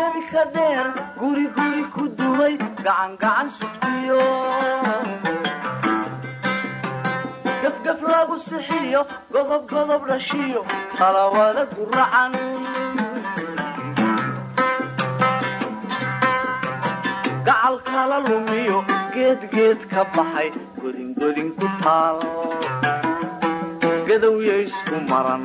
gebigebi ka dheer guriguri ku duway gacangacan sugtiyo gafgaf lagu sixiyo godob godob dhashiyo talawada guracan gacal kala lumiyo geedgeed ka baxay godingodin ku taal gadowya isku maran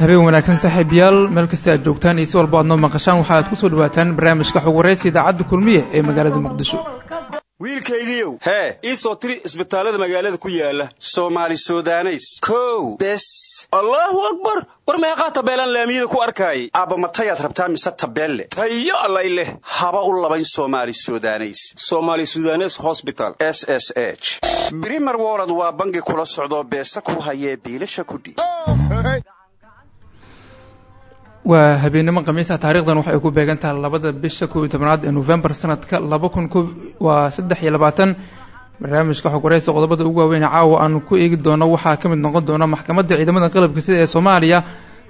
habeen wanaagsan saaxiibayaal meel kasta aad joogtaan iyo si walba aad noo maqashaan waxa aad ku soo dhawaataan barnaamijka xog waraysa idaacadda kulmiye ee magaalada muqdisho wiilkaygiiow hee ii soo tiri isbitaallada magaalada ku yaalla soomaali sudaneys. Kow. Bes. Allaahu akbar! War meeqaa tabeelaan laamiyada ku arkaayay aabba matayaad rabtaa mise tabeelle? Tayo allay leh. Haba u labayn soomaali sudaneys. Soomaali sudanes hosbital s s h. Brimer wolod waa bangi kula socdoo beesa ku hayee biilasha kudhiib waa habeennimo khamiisa taarikhdan waxay ku beegan tahay labada bisha kow iyo ee novembar sanadka laba kun ko waa barnaamijka xog qodobada ugu waaweyn caawa aan ku eegi doono waxaa ka mid noqon doona maxkamadda ciidamada qalabka sida ee soomaaliya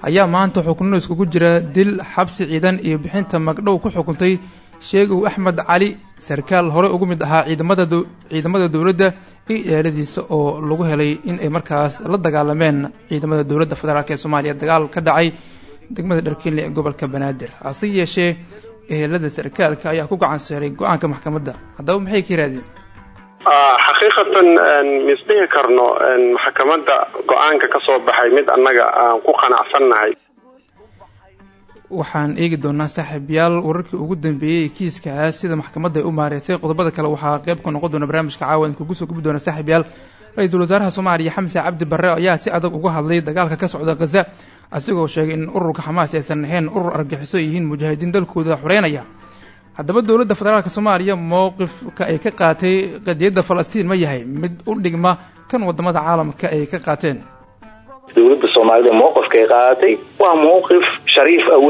ayaa maanta xukno iskugu jira dil xabsi ciidan iyo bixinta magdhow ku xukuntay sheegow axmed cali sarkaal hore ugu mid ahaa ciidamada dowladda iyo eeladiisa oo lagu helay in ay markaas la dagaalameen ciidamada dowladda federaalk ee soomaaliya. Dagaal ka dhacay degmada dharkiinle ee gobolka banaadir. Hase yeeshee ehelada sarkaalka ayaa ku gacan seeray go'aanka maxkamadda. Haddaba maxay ka yirahdeen xaqiiqatan misdhihi karno maxkamadda go'aanka ka soo baxay mid annaga aan ku qanacsannahay. Waxaan eegi doonaa saaxiibayaal wararkii ugu dambeeyey ee kiiskaas sida maxkamadda ay u maareysay. Qodobada kale waxaa qeyb ka noqon doona barnaamijka caawa idinkugu soo gubi doona saaxiibayaal ra'iisul wasaaraha soomaaliya xamse cabdi barre ayaa si adag uga hadlay dagaalka ka socda khaza asigoo sheegay in ururka xamaas aysan ahayn urur argaxiso yihiin mujaahidiin dalkooda xoreynaya haddaba dowladda federaalk soomaaliya mowqifka ay ka qaatay qadiyadda falastiin ma yahay mid u dhigma kan waddamada caalamka ay ka qaateen. Dowladda soomaalida mowqifkaay qaadatay waa mowqif shariif ah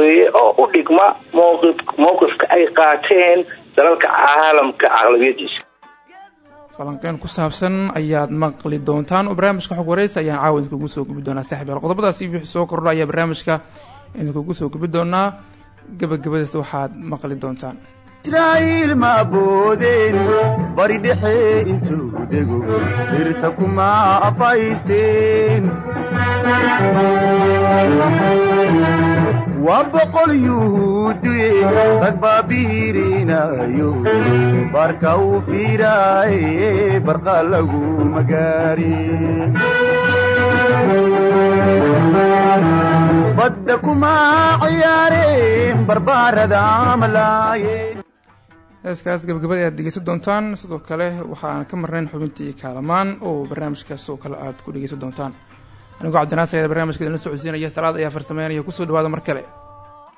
oo u dhigma mowqif mowqifka ay qaateen dalalka caalamka aqlabiyadiisa falanqeyn ku saabsan ayaad maqli doontaan. Oo barnaamijka xog waraysa ayaan caawa idinkugu soo gubi doonaa saaxiibayaal qodobadaasi wixii soo kordho ayaa barnaamijka idinkugu soo gubi doonaa. Gabagabadaas waxaad maqli doontaan. Israa'iil ma aboodeen bari dhexe intuu dego dhirta kuma afaysteen. Waa boqol yuhuuduye heeskaas gabagabada ayaad dhegeysan doontaan. Sidoo kale waxaan ka marnayn xubintii kaalamaan oo barnaamijkaas oo kale aad ku dhegeysan doontaan. Anigoo cabdinaasir ayaa barnamijka idinla socodsiinaya salaad ayaa farsameynaya ku soo dhawaada mar kale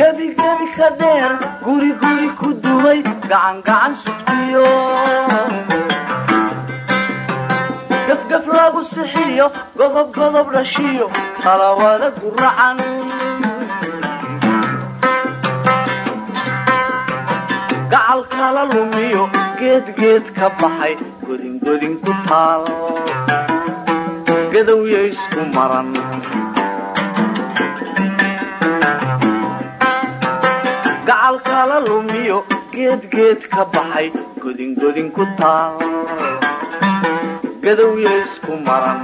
gebigebi ka dheer guriguri ku dumay gacangacan suftiyo gafgaf lagu sixiyo godobgodob dhashiyo kalawada guracan gacal kala lumiyo geedgeed ka baxay godingodin ku taal. Gadowyay isku maran. Kala lumiyo geedgeed ka baxay godingodin ku taal. Gadowya isku maran.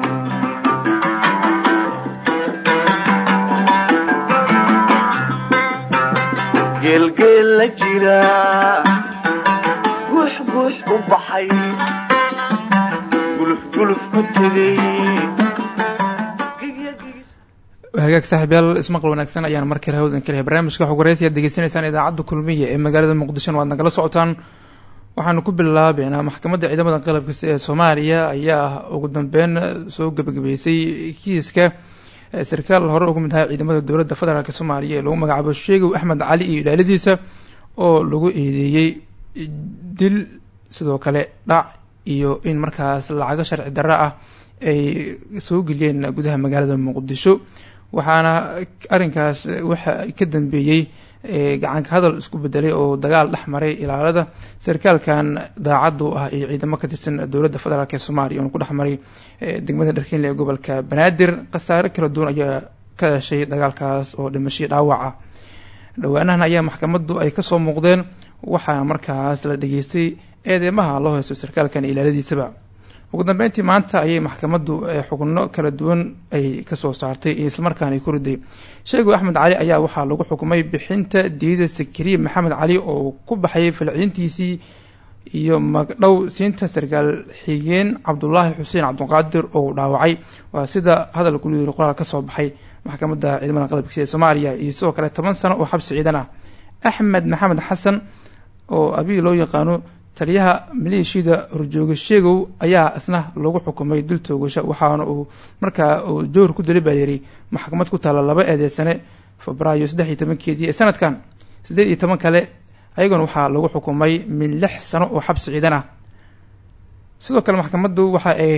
Geelgeel la jira guux guux u baxay. Gulufguluf ku tegay hagaag saaxiibyaal ismaqal wanaagsan ayaan mar kale. Hawdan kalehay barnaamijka xog waraysiyaad degeysanaysaan idaacadda kulmiya ee magaalada muqdishona waad nagala socotaan. Waxaanu ku bilaabeynaa maxkamadda ciidamada qalabkiisa ee soomaaliya ayaa ugu dambeyn soo gebagabeysay kiiska. Sarkaal hore uga mid ahaa ciidamada dowladda federaalk soomaaliya ee lagu magacaabo sheegow axmed cali iyo ilaaladiisa oo lagu eedeeyey dil sidoo kale dhac iyo in markaas lacago sharci darro ah ay soo geliyeen gudaha magaalada muqdisho waxaana arrinkaas waxa ka dambeeyey gacanka hadal isku bedelay oo dagaal dhex maray ilaalada sarkaalkan daacaddu ah iyo ciidamo ka tirsan dowladda federaalk ee soomaaliya oona ku dhex maray degmada dharkeenle ee gobolka banaadir. Khasaare kala duwan ayaa ka dhashay dagaalkaas oo dhimashii dhaawaca. Dhowaanahan ayaa maxkamaddu ay ka soo muuqdeen waxaana markaas la dhageystay eedeymaha loo haysto sarkaalkan ilaaladiisaba ugu dambeyntii maanta ayay maxkamaddu xubno kala duwan ay ka soo saartay islamarkaana ay ku riday. Sheego axmed cali ayaa waxaa lagu xukumay bixinta diida sakariya maxamed cali oo ku baxay falciintiisii iyo magdhow siinta sarkaal xigeen cabdulaahi xuseen cabdiqaadir oo dhaawacay. Waa sida hadal ku yiri qoraal ka soo baxay maxkamadda ciidamada qalabkiisa ee soomaaliya iyo sidoo kale toban sano oo xabsi ciidan ah axmed maxamed xasan oo abiy loo yaqaano taliyaha maleeshiyada horjooga sheegow ayaa isna lagu xukumay dil toogasho waxaana uu markaa uu joor ku dali baa yiri maxkamad ku taalla laba eedeysane febraayo saddex iyo tobankeedii ee sanadkan siddeed iyo toban kale ayaguna waxaa lagu xukumay min lix sano oo xabsi ciidan ah sidoo kale maxkamaddu waxa ay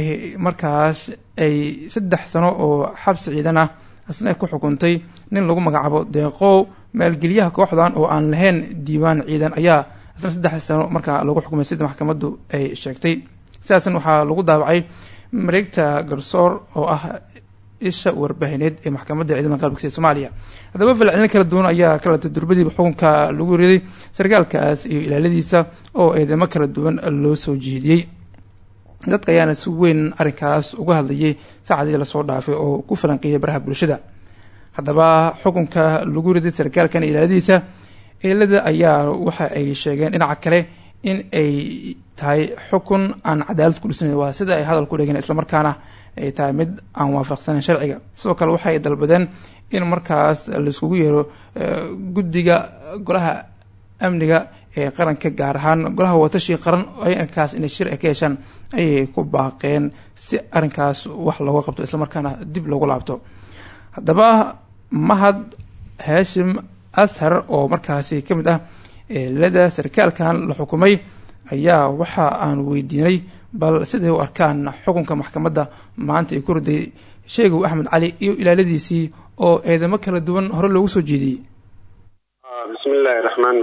markaas ay saddex sano oo xabsi ciidan ah isna ku xukuntay nin lagu magacaabo deeqow maalgeliyaha kooxdan oo aan lahayn diiwaan ciidan ayaa isna saddex sano markaa lagu xukumay sida maxkamaddu ay sheegtay. Sidaasna waxaa lagu daawacay mareegta garsoor oo ah isha warbaahineed ee maxkamadda ciidamada qalabkiisa ee soomaaliya. Haddaba falcelin kala duwan ayaa kala durbadiiba xukunka lagu riday sarkaalkaas iyo ilaaladiisa oo eedeymo kala duwan loo soo jeediyey. Dadka ayaana si weyn arrinkaas uga hadlayay saacadii la soo dhaafay oo ku falanqeeyay baraha bulshada. Haddaba xukunka lagu riday sarkaalkan ilaaladiisa eelada ayaa waxa ay sheegeen dhinaca kale in ay tahay xukun aan cadaalad ku dhisnayn waa sida ay hadal ku dhegeen islamarkaana ay tahay mid aan waafaqsaneyn sharciga. Sidoo kale waxa ay dalbadeen in markaas laiskugu yeero guddiga golaha amniga ee qaranka gaar ahaan golaha watashii qaran arrinkaas inay shir ka yeeshaan ayay ku baaqeen si arrinkaas wax looga qabto islamarkaana dib loogu laabto. Haddaba mahad haashim ashar oo markaasi ka mid ah eelada sarkaalkan la xukumay ayaa waxa aan weydiinay bal siday u arkaan xukunka maxkamadda? Maanta ay ku riday sheegow axmed cali iyo ilaaladiisii oo eedamo kala duwan hore loogu soo jeediyey. Bismi illaahi raxmaan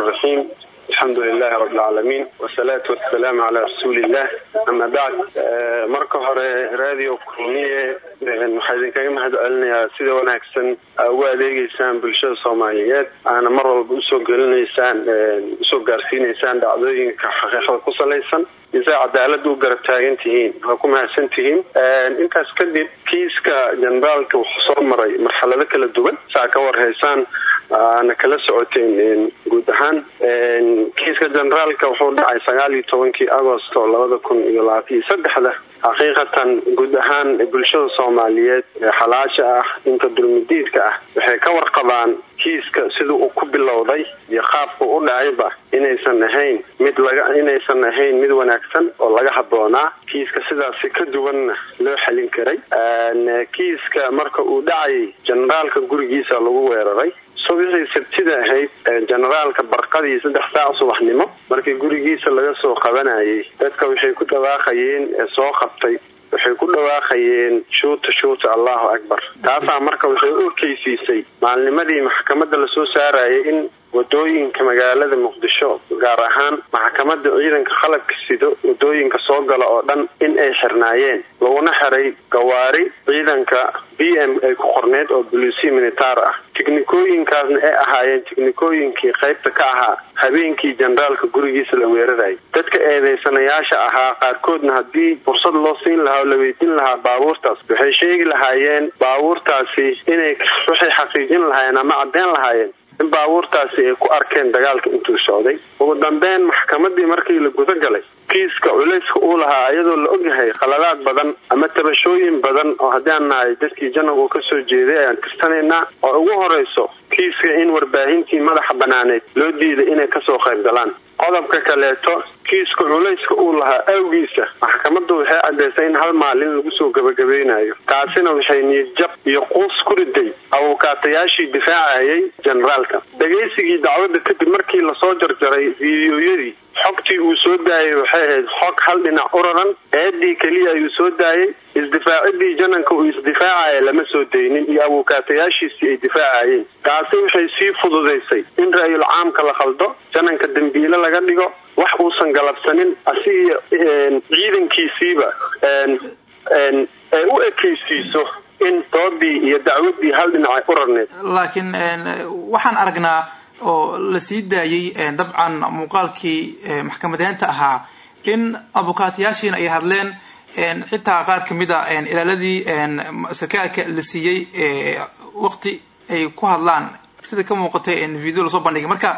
alxamdu lilahi rabi alcaalamiin wasalaatu wasalaamu calaa rasuuliillah ama bacd marka hore radio kulmiye waxaa idinkaga mahad celinayaa sida wanaagsan aa ugu adeegeysaan bulshada soomaaliyeed. Aana mar walba u soo gelinaysaan u soo gaarsiinaysaan dhacdooyinka xaqiiqada ku salaysan isaa cadaalada u garab tihiin waa ku mahadsan tihiin. Intaas kadib kiiska generaalka wuxuu soo maray marxalado kala duwan. Saa ka warhaysaan aana kala socoteen guud ahaan. Kiiska generaalka wuxuu dhacay sagaal iyo tobankii agosto labada kun iyo labaatan iyo saddexda xaqiiqatan guud ahaan bulshada soomaaliyeed ee xalaasha ah inta dulmidiidka ah waxay ka warqabaan kiiska sida uu ku bilowday iyo qaabku u dhacayba inaysan ahayn mid laga inaysan ahayn mid wanaagsan oo laga haboonaa kiiska sidaasi ka duwanna loo xalin karay. Kiiska marka uu dhacayay generaalka gurigiisa lagu weeraray subixii sabtida ahayd generaalka barqadii saddex saac subaxnimo markii gurigiisa laga soo qabanayay dadka waxay ku dhawaaqayeen ee soo qabtay waxay ku dhawaaqayeen shuuta shuuta allahu akbar. Taasaa marka waxay u ekeysiisay maalnimadii maxkamadda la soo saarayay in waddooyinka magaalada muqdisho gaar ahaan maxkamadda ciidanka qalabka sido waddooyinka soo gala oo dhan in ay xirnaayeen laguna xiray gawaari ciidanka b m ay ku qorneed oo boliisi militaar ah. Tiknikooyinkaasna ay ahaayeen tiknikooyinkii qaybta ka ahaa habeenkii generaalka gurigiisa la weerarayay. Dadka eedeysanayaasha ahaa qaarkoodna haddii fursad loo siin lahaa oo la weydiin lahaa baabuurtaas waxay sheegi lahaayeen baabuurtaasi inay waxay xaqiijin lahaayeen ama caddeyn lahaayeen in baabuurtaasi ay ku arkeen dagaalka intuu socday. Ugu dambeyn maxkamadii markii la guda galay kiiska culayska uu lahaa iyadoo la ogyahay khaladaad badan ama tabashooyin badan oo haddii aan nahay dadkii janagu ka soo jeeday ayaan tirsanaynaa oo ugu horeyso kiiska in warbaahintii madaxa banaaneed loo diiday inay ka soo qayb galaan qodobka kaleeto kiiska culayska uu lahaa awgiisa. Maxkamaddu waxay caddaysay in hal maalin lagu soo gabagabeynayo taasina waxay niyadjab iyo quus ku riday abuukaatayaashii difaacayay generaalka. Dhegaysigii dacwadda kadib markii la soo jarjaray fiidiyoyadii xogtii uu soo daayay waxay ahayd xog hal dhinac uraran. Eedii keliya ayuu soo daayay. Isdifaacidii jananka uu isdifaacaya lama soo daynin iyo abuukaatayaashiisii ay difaacayeen. Taasi waxay sii fududaysay in ra-yul caamka la khaldo. Jananka dembiile laga dhigo wax uusan galabsanin asiga ciidankiisiiba ay u ekeysiiso in doodii iyo dacwadii hal dhinacay urarneed laakiin waxaan aragnaa oo la sii daayey dabcan muuqaalkii maxkamadeynta ahaa in abukaatayaashiina ay hadleen xitaa qaar ka mid a ilaaladii sarkaalka la siiyey waqti ay ku hadlaan. Sida ka muuqatay video la soo bandhigay. Marka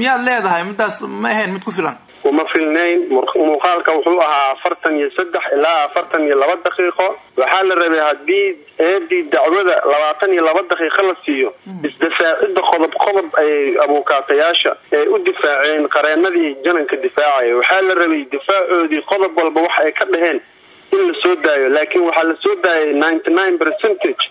miyaad leedahay midaas ma ahayn mid ku filan. Uma filnayn muuqaalka wuxuu ahaa afartan iyo saddex ilaa afartan iyo laba daqiiqo. Waxaa la rabay haddii eedii dacwada labaatan iyo laba daqiiqo la siiyo isdifaacidda qodob qodob ayay abuukaatayaasha ay u difaaceen qareenadii jananka difaacaya waxaa la rabay difaacoodii qodob walba wax ay ka dhaheen in la soo daayo laakiin waxaa la soo daayay ninety nine percentage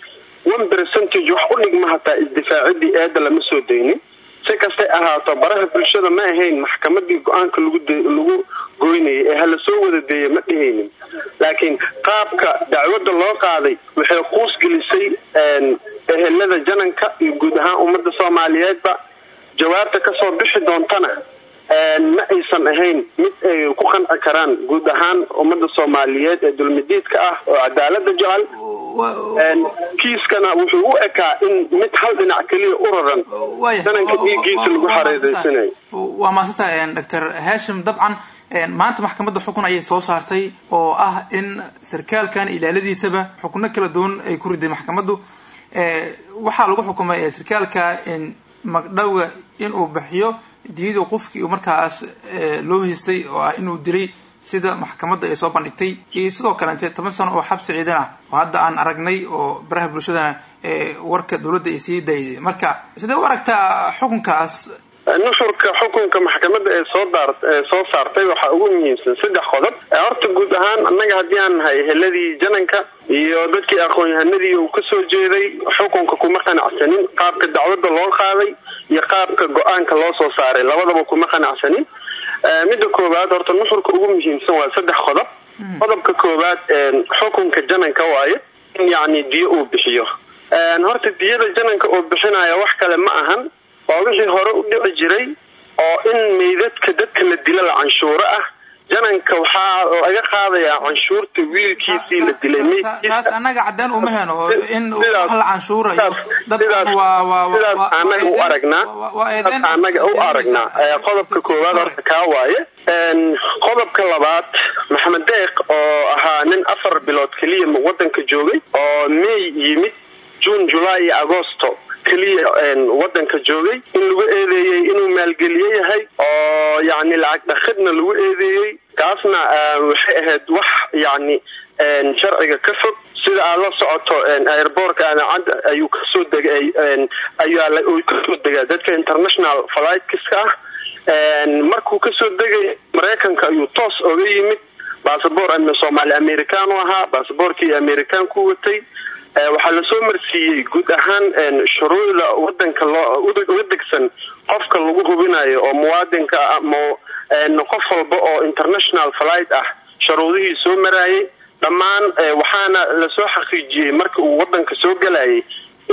one percentage wax u dhigma hataa isdifaacidii eedda lama soo daynin. Si kastay ahaato baraha bulshada ma ahayn maxkamadii go'aanka lagu goynayay ee hala soo wada deeya ma dhehaynin laakiin qaabka dacwadda loo qaaday waxay quus gelisay ehelada jananka iyo guud ahaan ummadda soomaaliyeedba. Jawaabta ka soo bixi doontana ma aysan ahayn mid ay ku qanci karaan guud ahaan ummadda soomaaliyeed ee dulmidiidka ah oo cadaalada jecel. Kiiskana wuxuu u ekaa in mid hal dhinac keliya u raran. Jananka dhiigiisa lagu xareereysanayo waa maadsantaha doctor hashim dabcan. Maanta maxkamadda xukun ayay soo saartay oo ah in sarkaalkan ilaaladiisaba xukuno kala duwan ay ku riday maxkamaddu. Waxaa lagu xukumay sarkaalka magdhowga inuu bixiyo diyadii qofkii markaas loo haystay oo ah inuu dilay sida maxkamadda ay soo bandhigtay. Iyo sidoo kalente toban sano oo xabsi ciidan ah oo hadda aan aragnay oo baraha bulshadana warka dowladda ay sii dayday marka sidee u aragtaa xukunkaas nuxurka xukunka maxkamadda ee soo daar ee soo saartay waxaa ugu muhiimsan saddex qodob. Horta guud ahaan annaga haddii aan nahay heladii jananka iyo dadkii aqoon-yahanadii uu ka soo jeeday xukunka kuma qanacsanin. Qaabka dacwadda loo qaaday iyo qaabka go'aanka loo soo saaray labadaba kuma qanacsanin. Midda koowaad horta nuxurka ugu muhiimsan waa saddex qodob. Qodobka koowaad xukunka jananka waayo in yacni diyo uu bixiyo. Horta diyada jananka uu bixinaya wax kale ma ahan waa wixii hore u dhici jiray oo in meydadka dadka la dila la canshuuro ah. Jananka waxaa laga qaadayaa canshuurta wiilkiisii la dilay taas annaga cadeen uma heno in la canshuurayo. sidaas anaga u aragnaa anaga u aragnaa qodobka koowaad horta kaa waaye. Qodobka labaad maxamed deeq oo ahaa nin afar bilood keliya wadanka joogay oo may yimid june july iyo agosto keliya wadanka joogay in lagu eedeeyey inuu maalgeliye yahay oo yacni lacag dhakidna lagu eedeeyey taasna waxay ahayd wax yacni sharciga ka fog. Sida aad la socoto airbortka aadaacadda ayuu ka soo degay ayuu ka soo degaa. Dadka international flightkiska ah markuu ka soo degay maraykanka ayuu toos oga yimid. Basaboor soomaali american u ahaa. Basaboorkii american ku watay waxaa la soo marsiiyey guud ahaan shuruucda wadanka loo uga degsan qofka lagu hubinayo oo muwaadinka ama qof walba oo international flight ah sharuudihii soo maraayay dhammaan waxaana la soo xaqiijiyey marka uu wadanka soo galayay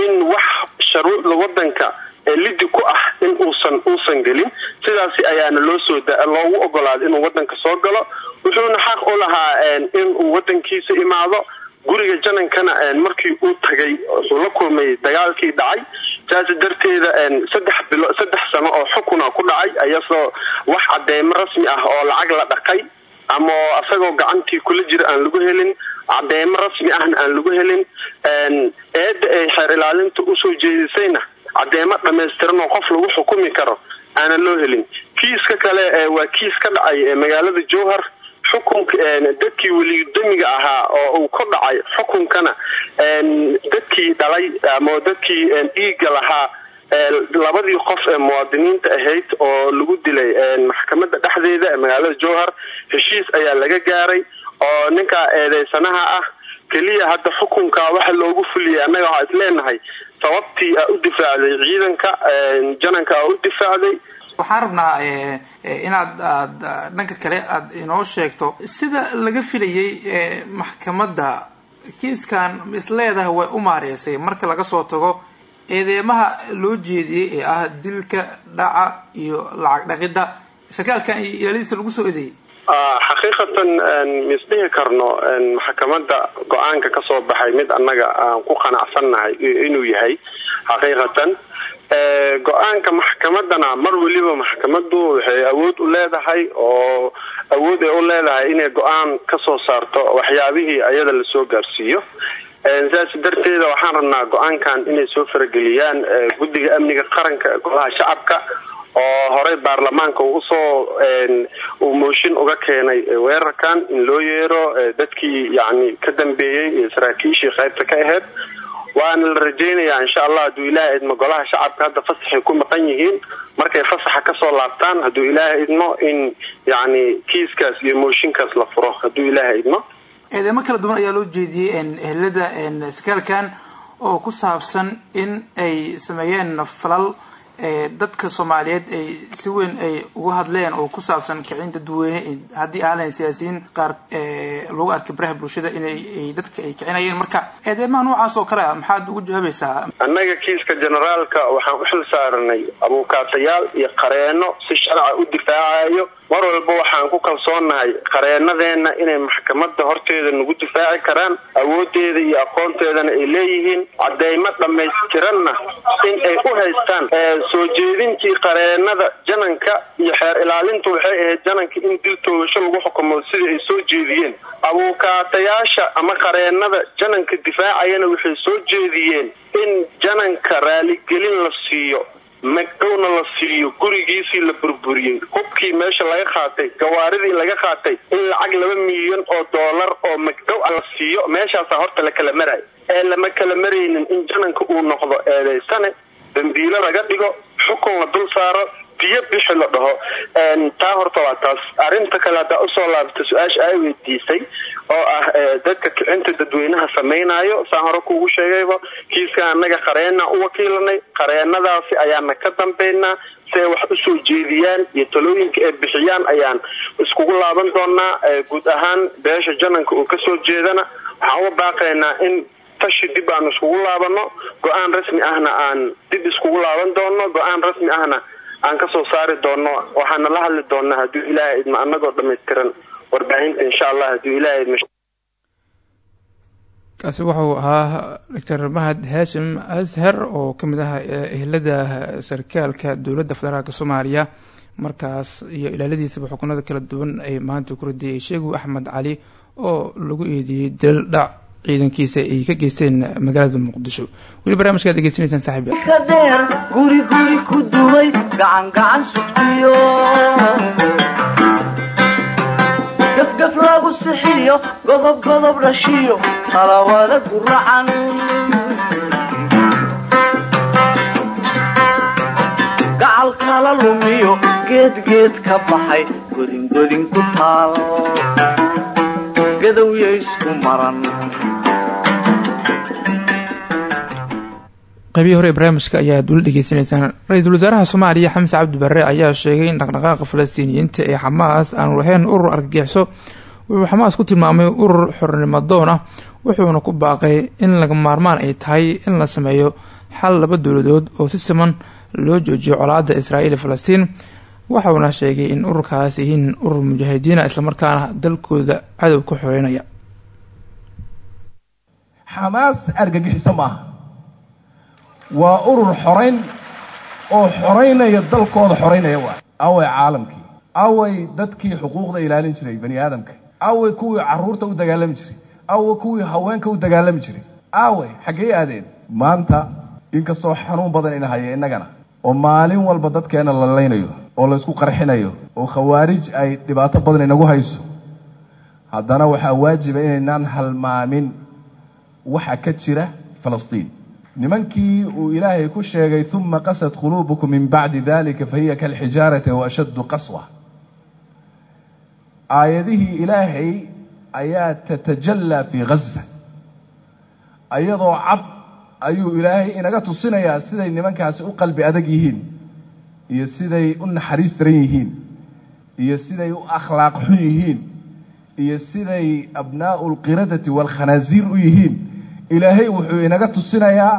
in wax sharuucda wadanka lidi ku ah in uusan uusan gelin. Sidaasi ayaana loo soo loogu ogolaaday inuu wadanka soo galo. Wuxuuna xaq u lahaa in uu wadankiisa imaado guriga janankana markii uu tagay wuxuu la kulmay dagaalkii dhacay saas darteeda saddex bilo saddex sano oo xukuna ku dhacay ayasoo wax cadeymo rasmi ah oo lacag la dhaqay ama asagoo gacantii kula jira aan lagu helin cadeymo rasmi ahna aan lagu helin eedda ay xeer ilaalinta u soo jeedisayna cadeymo dhamaystiran oo qof lagu xukumi karo aanan loo helin. Kiiska kale waa kiis ka dhacay magaalada jowhar xukunka dadkii welidamiga ahaa oo uu ka dhacay xukunkana dadkii dhalay ama dadkii dhiiga lahaa labadii qof ee muwaadiniinta ahayd oo lagu dilay maxkamada dhexdeeda ee magaalada jowhar heshiis ayaa laga gaaray oo ninkaa eedeysanaha ah keliya hadda xukunka waxa loogu fuliyay annaga waxaa is leenahay sababtii aa u difaacday ciidanka jananka aa u difaacday waxaan rabnaa inaad aad dhanka kale aada inoo sheegto sida laga filayay maxkamadda. Kiiskan is leedahay way u maareysay. Marka laga soo tago eedeemaha loo jeediyey ee ah dilka dhaca iyo lacag dhaqidda. Sarkaalkan iyo ilaaladiisa lagu soo eedeeyey xaqiiqatan misdhihi karno maxkamada go'aanka ka soo baxay mid annaga aan ku qanacsannahay inuu yahay. Xaqiiqatan go'aanka maxkamadana mar weliba maxkamadu waxay awood u leedahay oo awood ay u leedahay inay go'aan ka soo saarto waxyaabihii ayada la soo gaarsiiyo. Sidaas darteeda waxaan rabnaa go'aankan inay soo farageliyaan guddiga amniga qaranka golaha shacabka oo horey baarlamaanka u soo uu mooshin uga keenay weerarkan in loo yeero dadkii yani ka dambeeyey saraakiishii qaybta ka aheyd waana la rajeynayaa insha allah hadduu ilaahay idmo golaha shacabka hadda fasaxay ku maqan yihiin. Markay fasaxa ka soo laabtaan hadduu ilaahay idmo in yani kiiskaas iyo mooshinkaas la furo hadduu ilaahay idmo. Eedeemo kala duwan ayaa loo jeediyey ehelada sarkaalkan oo ku saabsan in ay sameeyeen falal dadka soomaaliyeed ay si weyn ay uga hadleen oo ku saabsan kicin dadweyne haddii aanan siyaasiyiin qaar lagu arkay baraha bulshada inay dadka ay kicinayeen. Marka eedeemaha noocaas oo kale ah maxaad ugu jawaabaysaa annaga kiiska generaalka waxaan u xil saaranay abuukaatayaal iyo qareeno si sharca u difaacayo mar walba waxaan ku kalsoonahay qareenadeena inay maxkamada horteeda nagu difaaci karaan awoodeeda iyo aqoonteedana ay leeyihiin. Cadeymo dhamaystiranna in ay u haystaan soo jeedintii qareenada jananka iyo xeer ilaalintu waxay ahayd jananka in dil toogasho lagu xukumo sidai ay soo jeediyeen. Abuukaatayaasha ama qareenada jananka difaacayana waxay soo jeediyeen in jananka raaligelin la siiyo magdhowna la siiyo gurigiisii la burburiyey hubkii meesha laga qaatay gawaaridii laga qaatay in lacag laba milyan oo doolar oo magdhow a la siiyo meeshaasa horta la kala marayo ee lama kala maraynin in jananka uu noqdo eedeysane dambiilo laga dhigo xukun la dul saaro biyo bixi la dhaho taa horta waa taas. Arrinta kale haddaa u soo laabta su'aasha ay weydiisay oo ah dadka kicinta dadweynaha samaynayo saan hore kuugu sheegayba kiiska annaga qareena u wakiilanay qareenadaasi ayaana ka dambaynaa si ay wax u soo jeediyaan iyo talooyinka ay bixiyaan ayaan iskugu laaban doonaa guud ahaan beesha jananka uu ka soo jeedana. Waxaan uga baaqaynaa in tashi dib aan iskugu laabano go'aan rasmi ahna aan dib iskugu laaban doono go'aan rasmi ahna aan ka soo saari doono waxaana la hadli doonaa hadduu ilaahay idmo anagoo dhamaystiran warbaahinta insha allah hadduu ilaahay idmo kaasi wuxuu ahaa doctor mahad haashim ashar oo ka mid ah ehelada sarkaalka dowladda federaalk soomaaliya. Markaas iyo ilaaladiisaba xukunada kala duwan ay maanta ku radiyay sheegu axmed cali oo lagu eedeeyey dalal dhac ciidankiisa ay ka geysteen magaalada muqdisho. Weli barnaamijkaad degeysanaysaan saaxiib dheer guri guri ku dumay gacan gacan sugtiyo. Gafgaf lagu sixiyo godob godob dhashiyo talawada guracan gacal kala lumiyo geed geed ka baxay godin godin ku taal gadowya isku maran qaybihii hore barnaamijka ayaa dula dhegeysanaysaan ra'iisul wasaaraha soomaaliya xamse cabdi barre ayaa sheegay in dhaqdhaqaaqa falastiiniyiinta ee xamaas aanu lahayn urur argagixiso wuxuu xamaas ku tilmaamay urur xornimo doon ah wuxuuna ku baaqay in laga maarmaan ay tahay in la sameeyo xal laba dowladood oo si siman loo joojiyo colaada israa'iil iyo falastiin waxauna sheegay in ururkaas yihiin urur mujaahidiina islamarkaana dalkooda cadow ka xoreynaya xamaas argagixiso maaha. Waa urur xorayn oo xoraynaya dalkooda xoraynaya waa. Away caalamkii away dadkii xuquuqda ilaalin jiray bani aadamka. Away kuwii carruurta u dagaalami jiray. Away kuwii haweenka u dagaalami jiray. Away xaggee aadeen. Maanta inkastoo xanuun badan ina haya innagana oo maalin walba dadkeena la laynayo oo la isku qarxinayo oo khawaarij ay dhibaato badan inagu hayso. Haddana waxaa waajiba inaynaan halmaamin waxa ka jira falastiin. Nimankii uu ilaahay ku sheegay uma qasad quluubukum min bacdi dalika fahiya kalxijaarati wa ashaddu qaswa. Aayadihii ilaahay ayaa tatajallaa fii ghaza. Ayadoo cad ayuu ilaahay inaga tusinayaa siday nimankaasi u qalbi adag yihiin iyo siday u naxariis daran yihiin iyo siday u akhlaaq xun yihiin iyo siday abnaa'u alqiradati waalkhanaasiir u yihiin ilaahay wuxuu inaga tusinayaa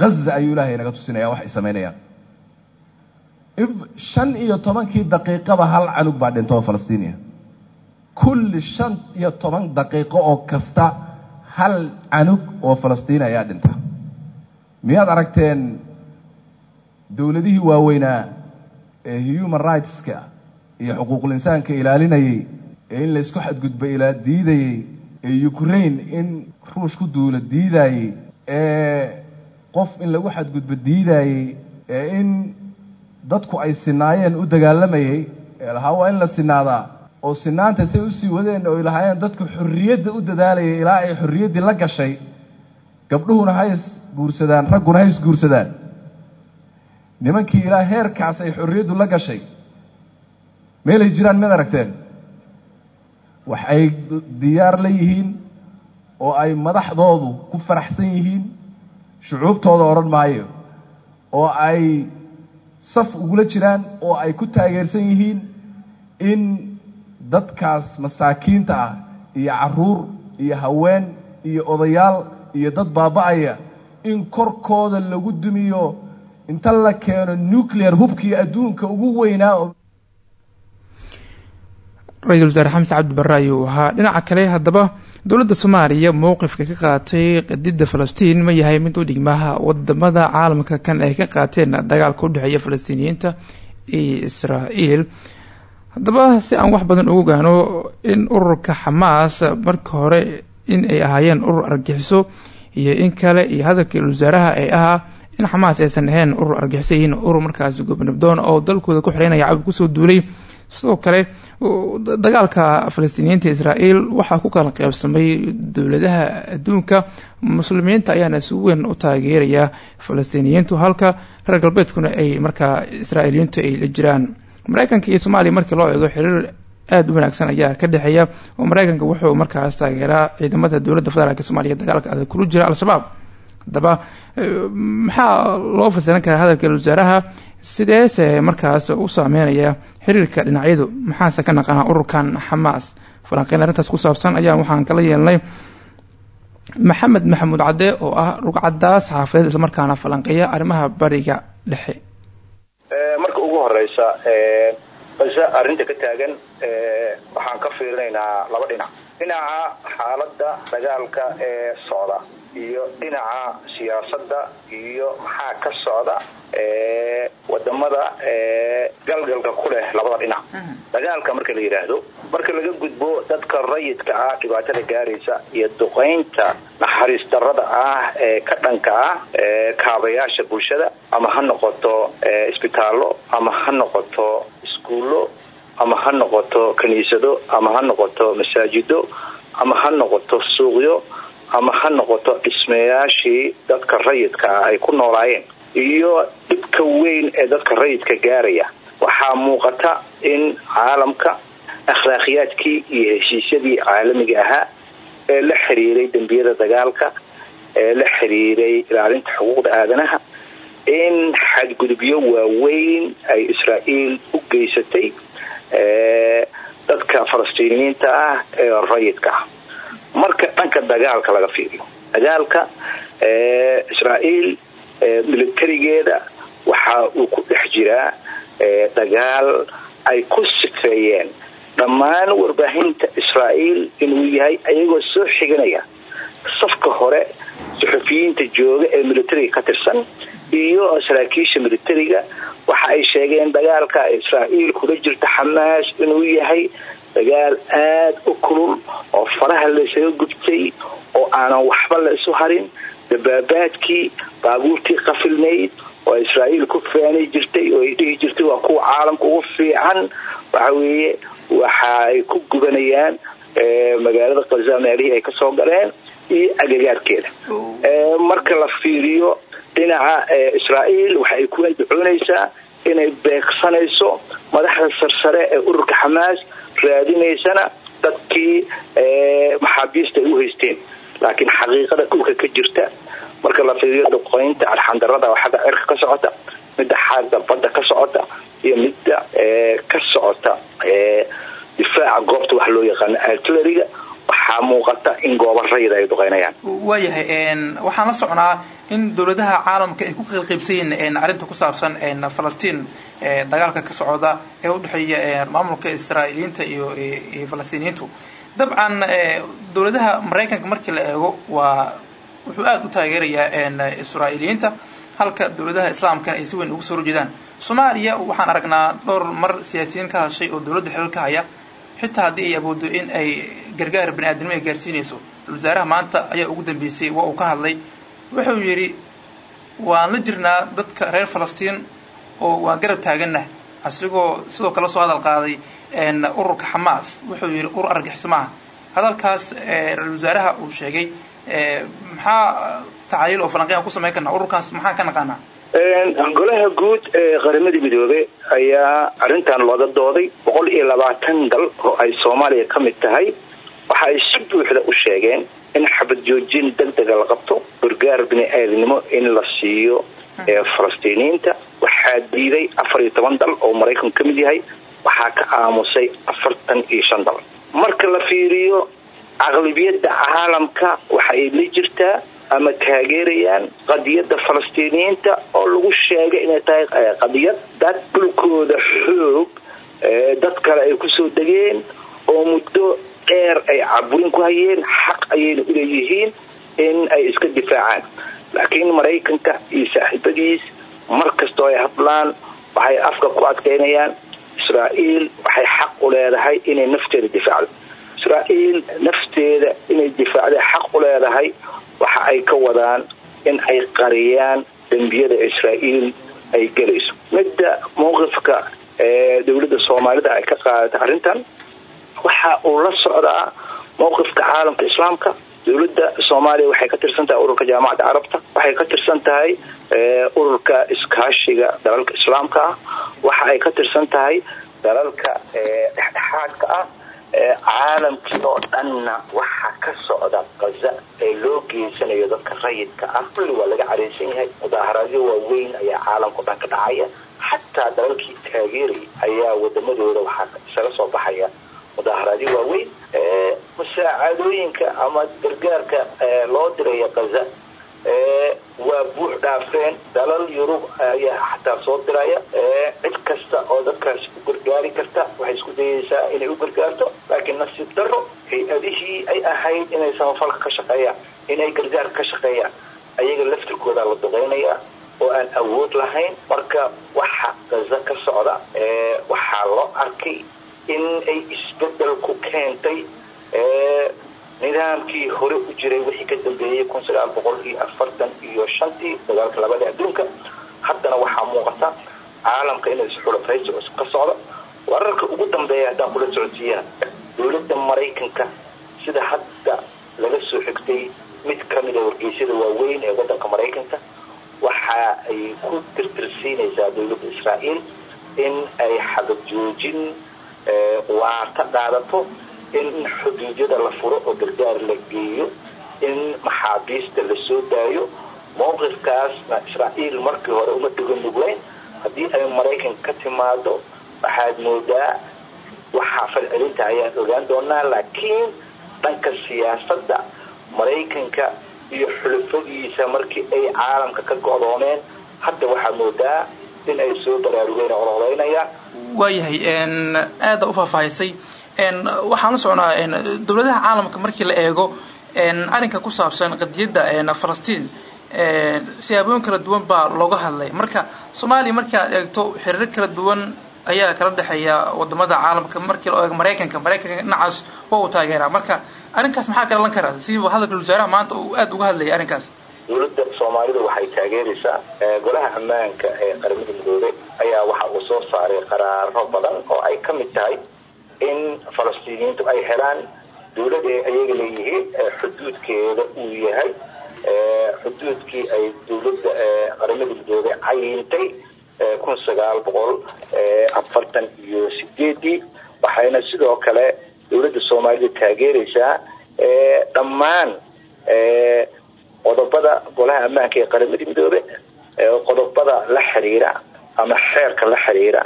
ghaza ayuu ilaahay inaga tusinaya wax ay samaynayaan if shan iyo tobankii daqiiqaba hal canug baa dhinta oo falastiiniya. Kulli shan iyo toban daqiiqo oo kasta hal canug oo falastiin ayaa dhinta. Miyaad aragteen dowladihii waaweynaa ee human rightska iyo xuquuqul insaanka ilaalinayay ee in laysku xadgudba ilaa diidayey ee ukraine in ruush ku duula diidaayey ee qof in lagu xadgudbo diidaayey ee in dadku ay sinaayeen u dagaalamayey ee lahaa waa in la sinaadaa oo sinaanta say u sii wadeen oy lahaayeen dadku xorriyadda u dadaalayay ilaa ay xorriyaddii la gashay gabdhuhuna hays guursadaan ragguna hays guursadaan nimankii ilaa heerkaas ay xorriyaddu la gashay. Meelay jiraan mid aragteen? Waxay diyaar la yihiin oo ay madaxdoodu ku faraxsan yihiin shucuubtooda odhan maayo oo ay saf ugula jiraan oo ay ku taageersan yihiin in dadkaas masaakiinta ah iyo carruur iyo haween iyo odayaal iyo dad baaba'aya in korkooda lagu dumiyo inta la keeno nuclear hubkii adduunka ugu weynaa ra'iisul wasaare xamse cabdi barre ayuu ahaa dhinaca kale haddaba dowladda soomaaliya mowqifka ka qaatay qadida falastiin ma yahay mid u dhigmaha waddamada caalamka kan ay ka qaateen dagaalka udhexeeya falastiiniyiinta iyo israa'iil. Haddaba si aan wax badan ugu gaano in ururka xamaas marka hore in ay ahaayeen urur argixiso iyo in kale iyo hadalka wasaaraha ay ahaa in xamaas aysan ahayn urur argixiso yihiin urur markaasi gobnabdoon oo dalkooda ku xireynaya cabdi ku soo duulay. Sidoo kale dagaalka falastiiniyiinta israa'iil waxaa ku kala qeybsamay dowladaha adduunka. Muslimiinta ayaana si weyn u taageeraya falastiiniyiintu halka reer galbeedkuna ay markaa israa'iiliyiintu ay la jiraan. Mareykanka iyo soomaaliya markii loo eego xiriir aada u wanaagsan ayaa ka dhexeeya oo mareykanka wuxuu markaas taageeraa ciidamada dowladda federaalk soomaliya dagaalka adag kula jira al-shabaab haddaba maxaa loo fasiran karaa hadalka wasaaraha sideese markaas u saameynaya xiriirka dhinacyadu maxaase ka naqanaa ururkan xamaas? Falanqeyn arrintaas ku saabsan ayaa waxaan kala yeelnay. Maxamed maxamuud cadde oo ah rugcadaas xaafadeed islamarkaana falanqeeya arrimaha bariga dhexe. Marka ugu horeysa base arrinta ka taagan waxaan ka fiirinaynaa laba dhinac dhinaca xaaladda dagaalka ee socda iyo dhinaca siyaasadda iyo maxaa ka socda waddamada galgalka ku leh labada dhinac. Dagaalka marka la yidhaahdo marka laga gudbo dadka rayidka ah dhibaatada gaaraysa iyo duqaynta naxariis darada ah ee ka dhanka ah kaabayaasha bulshada ama ha noqoto isbitaallo ama ha noqoto iskuullo ama ha noqoto kiniisado ama ha noqoto masaajido ama ha noqoto suuqyo ama ha noqoto dhismayaashii dadka rayidka ah ay ku noolaayeen iyo dhibka weyn ee dadka rayidka gaaraya. Waxaa muuqata in caalamka akhlaaqiyaadkii iyo heshiisyadii caalamiga ahaa ee la xiriiray dembiyada dagaalka ee la xiriiray ilaalinta xuquuqda aadanaha in xadgudubyo waaweyn ay israa'iil u geysatay dadka falastiiniyiinta ah ee rayidka. Ah marka dhanka dagaalka laga fiiriyo. Dagaalka israa'iil militarigeeda waxa uu ku dhex jiraa dagaal ay ku sifeeyeen dhammaan warbaahinta israa'iil inuu yahay ayagoo soo xiganaya. Safka hore suxufiyiinta jooga ee militariga ka tirsan iyo saraakiisha militariga waxa ay sheegeen dagaalka israa'iil kula jirta xamaas inuu yahay dagaal aada u kulul oo faraha laysaga gubtay oo aanan waxba la isu harin. Dabaabaadkii baabuurtii qafilnayd oo israa'iil ku faani jirtay oo ay dhihi jirtay waa kuwa caalamka ugu fiican. Waxa weeye waxa ay ku gubanayaan magaalada kaza meelihii ay ka soo galeen iyo agagaarkeeda. Marka la fiiriyo dhinaca israa'iil waxa ay ku andacoonaysaa inay beegsanayso madaxda sarsare ee ururka xamaas raadinaysana dadkii maxaabiista ay u haysteen. Laakiin xaqiiqada dhulka ka jirta marka la fiiriyo duqeynta arxandarada xagga cirka ka socota midda xagga badda ka socota iyo midda ka socota difaaca goobta waxa loo yaqaano artilleriga waxaa muuqata in goobo rayid ay duqeynayaan. Waayahay waxaan la socnaa in dowladaha caalamka ay ku qeybqeybsan yihiin arrinta ku saabsan falastiin dagaalka ka socda ee udhexeeya maamulka israa'iiliyiinta iyo iyo falastiiniyiintu. Dabcan dowladaha maraykanka markii la eego waa wuxuu aada u taageerayaa israa'iiliyiinta halka dowladaha islaamkana ay si weyn ugu soo horjeedaan. Soomaaliya waxaan aragnaa dhowr mar siyaasiyiin ka hadashay oo dowladda xilal ka haya xitaa haddii ay awoodo in ay gargaar bani aadnimo ay gaarsiinayso wasaaraha maanta ayaa ugu dambeysay waa uu ka hadlay. Wuxuu yidhi waan la jirnaa dadka reer falastiin oo waan garab taaganah asigoo sidoo kale soo hadal qaaday ururka xamaas. Wuxuu yidhi urur argixismaha hadalkaas ra'isul wasaaraha uu sheegay maxaa tacaaliil oo falanqeyan ku samayn karnaa? Ururkaas maxaan ka naqaanaa golaha guud ee qaramadii midoobe ayaa arrintan looga dooday boqol iyo labaatan dal oo ay soomaaliya ka mid tahay. Waxa ay si buuxda u sheegeen in xabad joojin deg dega la qabto gargaar bini aadnimo in la siiyo ee falastiiniyiinta waxaa diiday afar iyo toban dal oo maraykanku ka mid yahay. Waxaa ka aamusay afartan iyo shan dal marka la fiiriyo aqlabiyadda caalamka waxa ay la jirtaa ama taageerayaan qadiyadda falastiiniyiinta oo lagu sheegay inay tahay qadiyad dad dhulkooda xoog dad kale ay ku soo degeen oo muddo dheer ay caburin ku hayeen xaq ayayna uleeyihiin in ay iska difaacaan. Laakiin maraykanka iyo saaxiibadiis mar kastoo ay hadlaan waxay afka ku adkaynayaan. Israa'iil waxay xaq u leedahay inay nafteeda difaacdo. Israa'iil nafteeda inay difaacda xaq u leedahay waxa ay ka wadaan in ay qariyaan dembiyada israa'iil ay gelayso. Midda mowqifka dowladda soomaalida ay ka qaadatay arrintan waxa uu la socdaa mowqifka caalamka islaamka. Dowladda soomaaliya waxay ka tirsan tahay ururka jaamacadda carabta waxay ka tirsan tahay ururka iskaashiga dalalka islaamka ah waxa ay ka tirsan tahay dalalka dhexdhexaadka ah caalamkii oo dhanna waxaa ka socda kaza ee loo geysanayo dadka rayidka ah. Kulli waa laga careysan yahay. Mudaaharaadyo waaweyn ayaa caalamkao dhan ka dhacaya. Xataa dalalkii taageeraya ayaa wadamadooda waxaa isaga soo baxaya. Mudaaharaadyo waaweyn musaacadooyinka ama gargaarka loo diraya kaza waa buux dhaafeen dalal yurub ayaa xataa soo diraya cid kasta oo dadkaas u gargaari karta waxay isku dayaysaa inay u gargaarto laakiin nasiib daro hay'adihii ay ahayd inay samafalka ka shaqeeyaan inay gargaarka ka shaqeeyaan ayaga laftirkooda la duqeynaya oo aan awood lahayn marka waxa gaza ka socda waxaa loo arkay in ay isbeddel ku keentay nidaamkii hore u jiray wixii ka dambeeyey iyo shantii dagaalka labada adduunka haddana waxaa muuqata caalamka inay isxulafaysi cusub ka socdo wararka ugu dambeeya haddaan kula socodsiiyana dowladda maraykanka sida hadda laga soo xigtay mid kamida wargeysyada waaweyn ee wadanka maraykanka waxa ay ku tirtirsiinaysaa dowladda israa'iil in ay xabad joojin waarta qaadato in xuduudyada la furo oo gargaar la geeyo in maxaabiista la soo daayo mowqifkaasna israa'iil markii hore uma dhuganuglayn haddii ay maraykanka ka timaado waxaad moodaa waxaa falcelinta ayaan ogaan doonaa laakiin dhanka siyaasadda maraykanka iyo xulafadiisa markii ay caalamka ka go'doomeen hadda waxaa moodaa in ay soo baraarugeen oo ololeynayaan. Waayahay aada u faahfaahisay waxaan la socnaa dowladaha caalamka markii la eego arrinka ku saabsan qadiyadda falastiin siyaabooyin kala duwan baa looga hadlay. Marka soomaaliya markii aad eegto xiriiro kala duwan ayaa kala dhexeeya waddamada caalamka. Markii la eego maraykanka maraykanka dhinacaas waa uu taageeraa. Marka arrinkaas maxaa ka dhalan karaa? Sidiiba hadalka wasaaraha maanta uu aada uga hadlayay arrinkaas. Dowladda soomaalida waxay taageeraysaa golaha ammaanka ee qaramada midoobey ayaa waxa uu soo saaray qaraaro badan oo ay ka mid tahay in falastiiniyiintu ay helaan dowlad ay ayaga leeyihiin xuduudkeeda uu yahay xuduudkii ay dowladda qaramada midoobey cayintay kun sagaal boqol afartan iyo sideedii waxayna sidoo kale dowladda soomaalida taageeraysaa dhammaan qodobada golaha ammaanka ee qaramada midoobe qodobada la xiriira ama xeerka la xiriira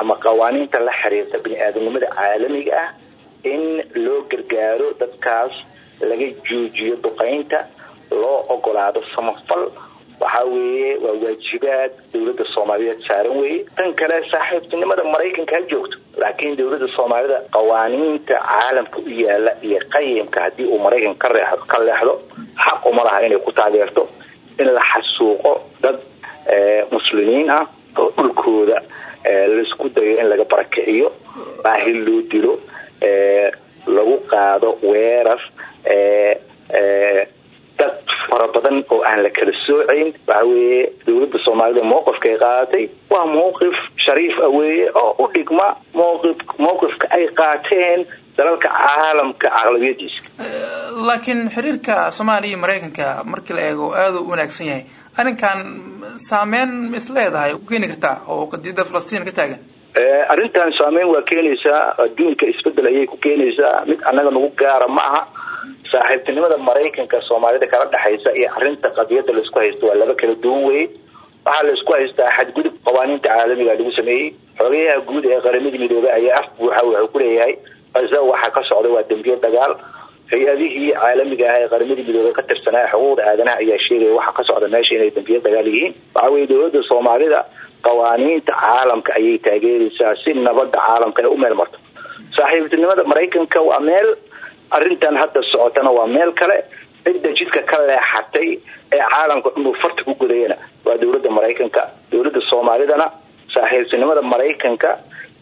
ama qawaaniinta la xiriirta bini aadamnimada caalamiga ah in loo gargaaro dadkaas laga joojiyo duqaynta loo ogolaado samafal. Waxaa weeye waa waajibaad dowladda soomaaliyeed saaran weeye. Tan kale saaxiibtinimada maraykanka ha joogto laakiin dowladda soomaalida qawaaniinta caalamka u yaalla iyo qayimka haddii uu maraykan ka leexdo xaq uma laha inay ku taageerto in la xasuuqo dad muslimiin ah oo dhulkooda la isku dayo in laga barakiciyo baahi loo dilo lagu qaado weerar dad fara badan oo aan la kala soocayn waxa weeye dowladda soomaalida mowqifkay qaadatay waa mowqif shariif ah weeye oo u dhigma mowqif mowqifka ay qaateen dalalka caalamka aqlabiyadiisa laakiin xiriirka soomaaliya iyo maraykanka markii la eego aada u wanaagsan yahay arrinkan saameyn ma is leedahay ku keeni kartaa oo qadiyadda falastiin ka taagan? Arrintan saameyn waa keenaysaa adduunka isbeddel ayay ku keenaysaa mid annaga nagu gaara ma aha. Saaxiibtinimada maraykanka soomaalida kala dhexaysa iyo arrinta qadiyadda la isku haysto waa laba kala duwan weye waxaa la isku haystaa xadgudub qawaaniinta caalamiga lagu sameeyey. Xogayaha guud ee qaramada midoobey ayaa af buuxa wuxuu ku leeyahay gaza waxaa ka socda waa dembiye dagaal hay'adihii caalamiga ah ee qaramada midoobey ka tirsanaa xuquuqda aadanaha ayaa sheegaya waxa ka socda meesha inay dembiye dagaal yihiin waxa weye dowladda soomaalida qawaaniinta caalamka ayay taageeraysaa si nabadda caalamka ay u meel marto. Saaxiibtinimada maraykanka waa meel arrintan hadda socotana waa meel kale. Cidda jidka ka leexatay ee caalamka inuu farta ku godayana waa dowladda maraykanka. Dowladda soomaalidana saaxiibtinimada maraykanka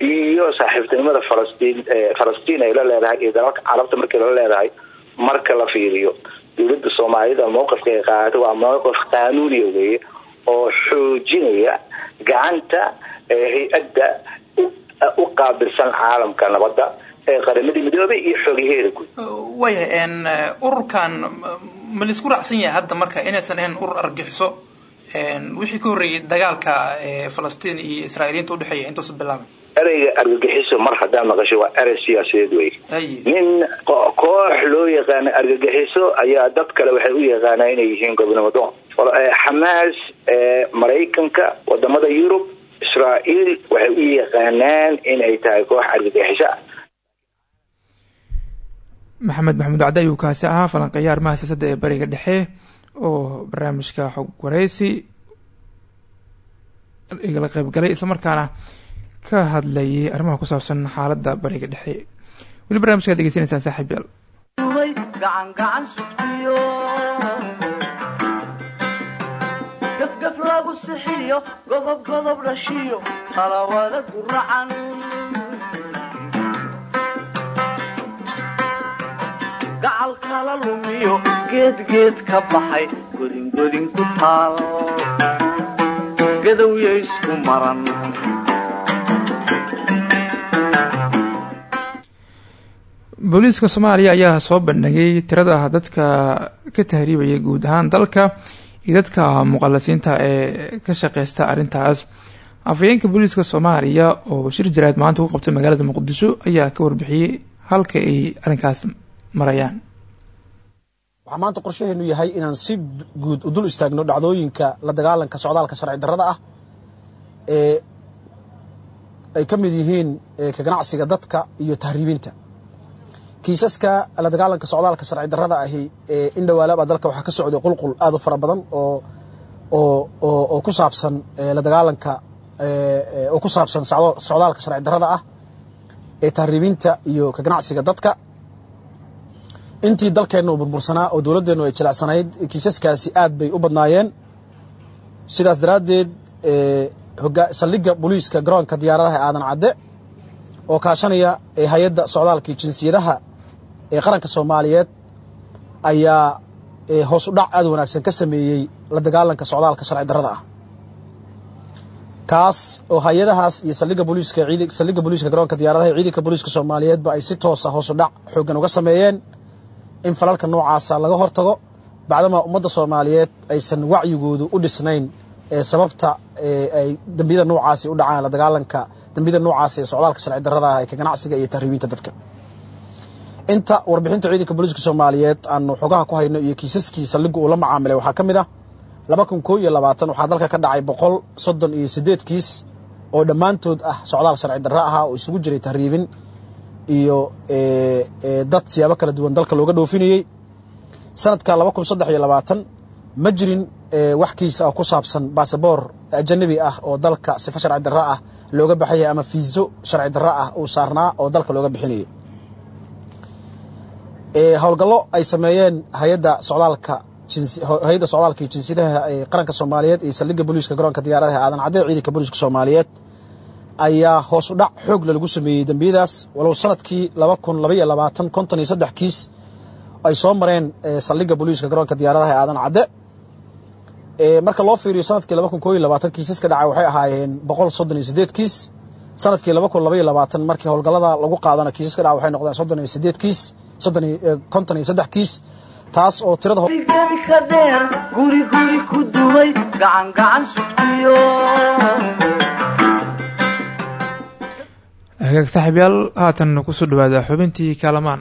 iyo saaxiibtinimada falastiin falastiin ay la leedahay iyo dalalka carabta markii la leedahay marka la fiiriyo. Dowladda soomaalida mowqifka ay qaadatay waa mowqif qaanuuniya weeye oo xoojinaya gacanta hay'adda u qaabilsan caalamka nabadda ee qaramadii midoobay iyo xoogaheeda guud. Waayahay ururkan ma la isku raacsan yahay hadda marka inaysan ahayn urur argixiso? Wixii ka horreeyay dagaalka falastiin iyo israa'iiliinta udhexeeya intoosa bilaabay ereyga argagixiso mar haddaa maqasho waa erey siyaasadeed wey nin koox loo yaqaano argagixiso ayaa dad kale waxay u yaqaanaa inay yihiin gobnamadoon xamaas maraykanka waddamada yurub israa'iil waxay u yaqaanaan inay tahay koox argagixiso. Maxamed maxamuud cadde ayuu kaasi ahaa falanqeeya arrimaha siyaasadda ee bariga dhexe oo barnaamijka xog wareysi igala qeybgalay islamarkaana ka hadlayay arrimaha ku saabsan xaaladda bariga dhexe. Weli barnamijka ad degeysanaysaan saaxiib yaal gacan gacan sugtiyo. Gafgaf lagu sixiyo godob godob dhashiyo talawada guracan gacal kala lumiyo geedgeed ka baxay godingodin ku taal. Gadowya isku maran booliiska soomaaliya ayaa soo bandhigay tirada dadka ka tahriibaya guud ahaan dalka iyo dadka muqalasiinta ee ka shaqeysta arrintaas. Afhayeenka booliiska soomaaliya oo shir jaraad maanta ku qabtay magaalada muqdisho ayaa ka warbixiyey halka ay arrinkaas marayaan. Waxaa maanta qorshaheenu yahay inaan si guud u dul istaagno dhacdooyinka la dagaalanka socdaalka sharci darrada ah ee ay ka mid yihiin ka ganacsiga dadka iyo tahriibinta. Kiisaska la dagaalanka socdaalka sharci darrada ahi ee in dhawaalaaba dalka waxaa ka socday qulqul aad u fara badan oo ku saabsan la dagaalanka oo ku saabsan socdaalka sharci darrada ah ee tahriibinta iyo ka ganacsiga dadka. Intii dalkeenna uu burbursanaa oo dowladdeennu ay jilacsanayd kiisaskaasi aad bay u badnaayeen. Sidaas daraaddeed saldhigga booliiska garoonka diyaaradaha aadan cadde oo kaashanaya hay'adda socdaalka jinsiyadaha ee qaranka soomaaliyeed ayaa hoos u dhac aad wanaagsan ka sameeyey la dagaalanka socdaalka sharci darrada ah. Kaas oo hay'adahaas iyo saldhigga booliiska saldhigga booliiska garoonka diyaaradaha iyo ciidanka booliiska soomaaliyeedba ay si toosa hoos u dhac xooggan uga sameeyeen in falalka noocaasa laga hortago bacdama ummadda soomaaliyeed aysan wacyigoodu u dhisnayn. ee sababta ay dembiyada noocaasi u dhacaan la dagaalanka dembiyada noocaasi ee socdaalka sharci darrada ah ee ka ganacsiga iyo tahriibinta dadka. Inta warbixinta ciidanka booliiska soomaaliyeed aanu xogaha ku hayno iyo kiisaskii saldhiggu uu la macaamilay waxaa ka mid ah laba kun koo iyo labaatan waxaa dalka ka dhacay boqol soddon iyo siddeed kiis oo dhammaantood ah socdaal sharci darro ahaa oo isugu jiray tahriibin iyo dad siyaabo kala duwan dalka looga dhoofinayey sanadka laba kun saddex iyo labaatan ma jirin wax kiisa oo ku saabsan basaboor ajanabi ah oo dalka sifo sharci darro ah looga baxayay ama fiiso sharci darro ah uu saarnaa oo dalka looga bixinayay howlgallo ay sameeyeen hay'adda socdaalka hay'adda socdaalka iyo jinsiyadaha ee qaranka soomaaliyeed iyo saldhigga booliiska garoonka diyaaradaha aadan cadde ciidanka booliiska soomaaliyeed ayaa hoos u dhac xoogle lagu sameeyey dembiyadaas. Walow sannadkii laba kun labaiyo labaatan konton iyo saddex kiis ay soo mareen saldhigga booliiska garoonka diyaaradaha ee aadan cadde marka loo fiiriyo sannadkii laba kun koo iyo labaatan kiisaska dhacay waxay ahaayeen boqol soddon iyo siddeed kiis. Sanadkii laba kun labaiyo labaatan markii howlgallada lagu qaadana kiisaska dhaca waxay noqdeen soddon iyo siddeed kiis saddex kiis. Taas oo tirada ka dheer guri guri ku duway gacan gacan sugtiyo. Hagaag saaxiibyaal haatan ku soo dhawaada xubintii kaalamaan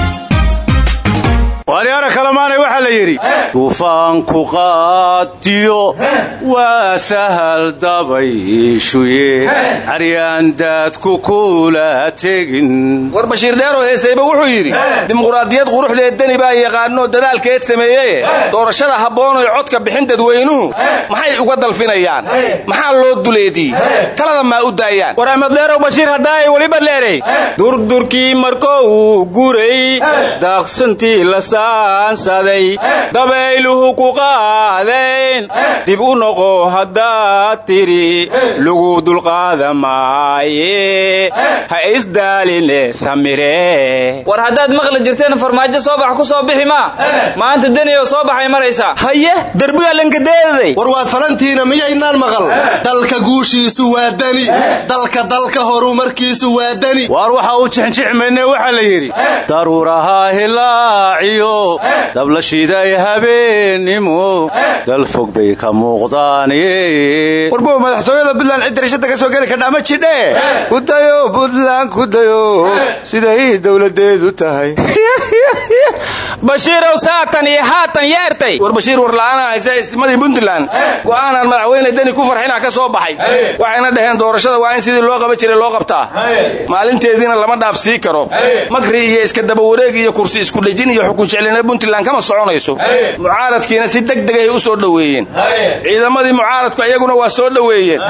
waaryaara kalamaanay waxaa la yidhi duufaanku qaadiyo waa sahal dabayshuye caryaandaadku kula tegin. War bashiir dheeroo heesayba wuxuu yidhi dimuqraadiyad quruxdeed deni baa yaqaanoo dadaalkeed sameeyeye doorashada habboonoy codka bixin dadweynuhu maxay uga dalfinayaan? Maxaa loo duleediyey talada maa u daayaan? War axmed dheerow bashiir haddaay weliba leeray durdurkii markou guray daaqsantii saansaday dabayluhu ku qaadayn. Dib u noqo haddaad tidhi lagu dulqaada maaye ha isdaaline samire. War haddaad maqli jirteen farmaajo soo bax ku soo bixi maa maanta deniyo soo baxay maraysaa haye derbiga lankadeedaday war waad falantiina miyaynaan maqal? Dalka guushiisu waa deni. Dalka dalka horumarkiisu waa deni. Waar waxa uu jixinjixmayne waxaa la yidhi daruuraha hilaaciyo dabla shiday habeennimo dal fog bay ka muuqdaan warbow madaxtooyada buntland cid darashada ka soo geli kardhaa ma jidhe? Kudayo buntland kudayo siday dowladeedu tahay bashiirow saatan iyo haatan yeertay. War bashiir warla'aana haysa ismadii puntland. Go'aanaan madaxweyne deni ku farxina ka soo baxay. Waxayna dhaheen doorashada waa in sidii loo qaban jiray loo qabtaa. Maalinteediina lama dhaaf sii karo. Makri iyo iska daba wareeg iyo kursi isku dhejin iyo xukun jeclina puntland kama soconayso. Mucaaradkiina si deg degay u soo dhoweeyeen. Ciidamadii mucaaradku iyaguna waa soo dhoweeyeen.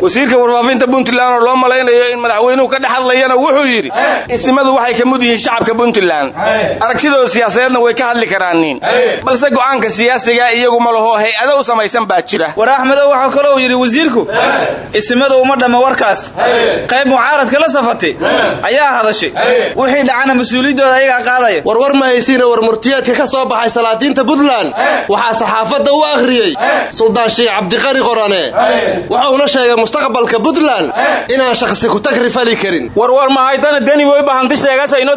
Wasiirka warfaafinta puntland oo loo malaynayo in madaxweynuhu ka dhex hadlayana wuxuu yidhi isimadu waxay ka mud yihiin shacabka puntland aragtidooda siyaasadeedna way ka hadli karaanin. Balse go'aanka siyaasiga iyagu ma laho hay'ado u samaysan baa jira. War axmedow waxaa kaloo yidhi wasiirku isimadu uma dhamma warkaas. Qayb mucaaradka la safatay ayaa hadashay. Wixii dhacana mas'uuliyaddooda ayagaa qaadaya. Warwar ma haysiina war murtiyeedka ka soo baxay salaadiinta puntland. Waxaa saxaafadda u akhriyey suldaan shiikh cabdiqani qorane. Wuxuuna sheegay mustaqbalka puntland inaan shakhsi ku tagri fali karin. Warwar mahaytana deni way bahanti sheegasa inoo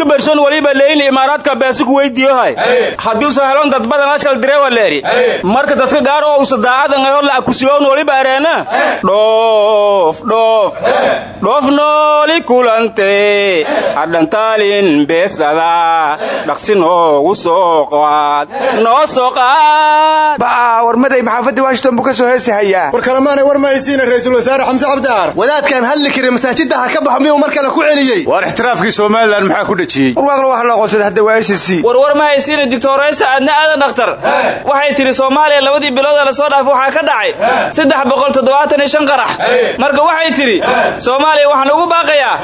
dadka bershan waliba leeyli imaaraadka beesiku weydiiyohay haddiusa helon dad badan ashal direwa leeri. Marka dadka gaar oo usa daacadan ayo la akusiyown waliba areena? Dhoof dhoof dhoof nooli kulante. Hadhantaalin beesada dhaqsi noogu soo qaad noo soo qaad. Warmaday maxaafadda washington buu ka soo heesi hayaa. War kalemaanay war ma haysiina raiisul wasaare xamse cabdiaar wadaadkaan hadli karin masaajidda ha ka baxo miyuu mar kale ku celiyey? War ixtiraafkii somalilan maxaa ku dhejiyey warwaaqla wax loo qoonsada hadda waa s c warwar ma haysiina digtoraysa aadna aadan dhakhtar waxay tidhi soomaaliya labadii bilood ee la soo dhaafay waxaa ka dhacay saddex boqol toddobaatan iyo shan qarax. Marka waxay tidhi soomaaliya waxaan ugu baaqayaa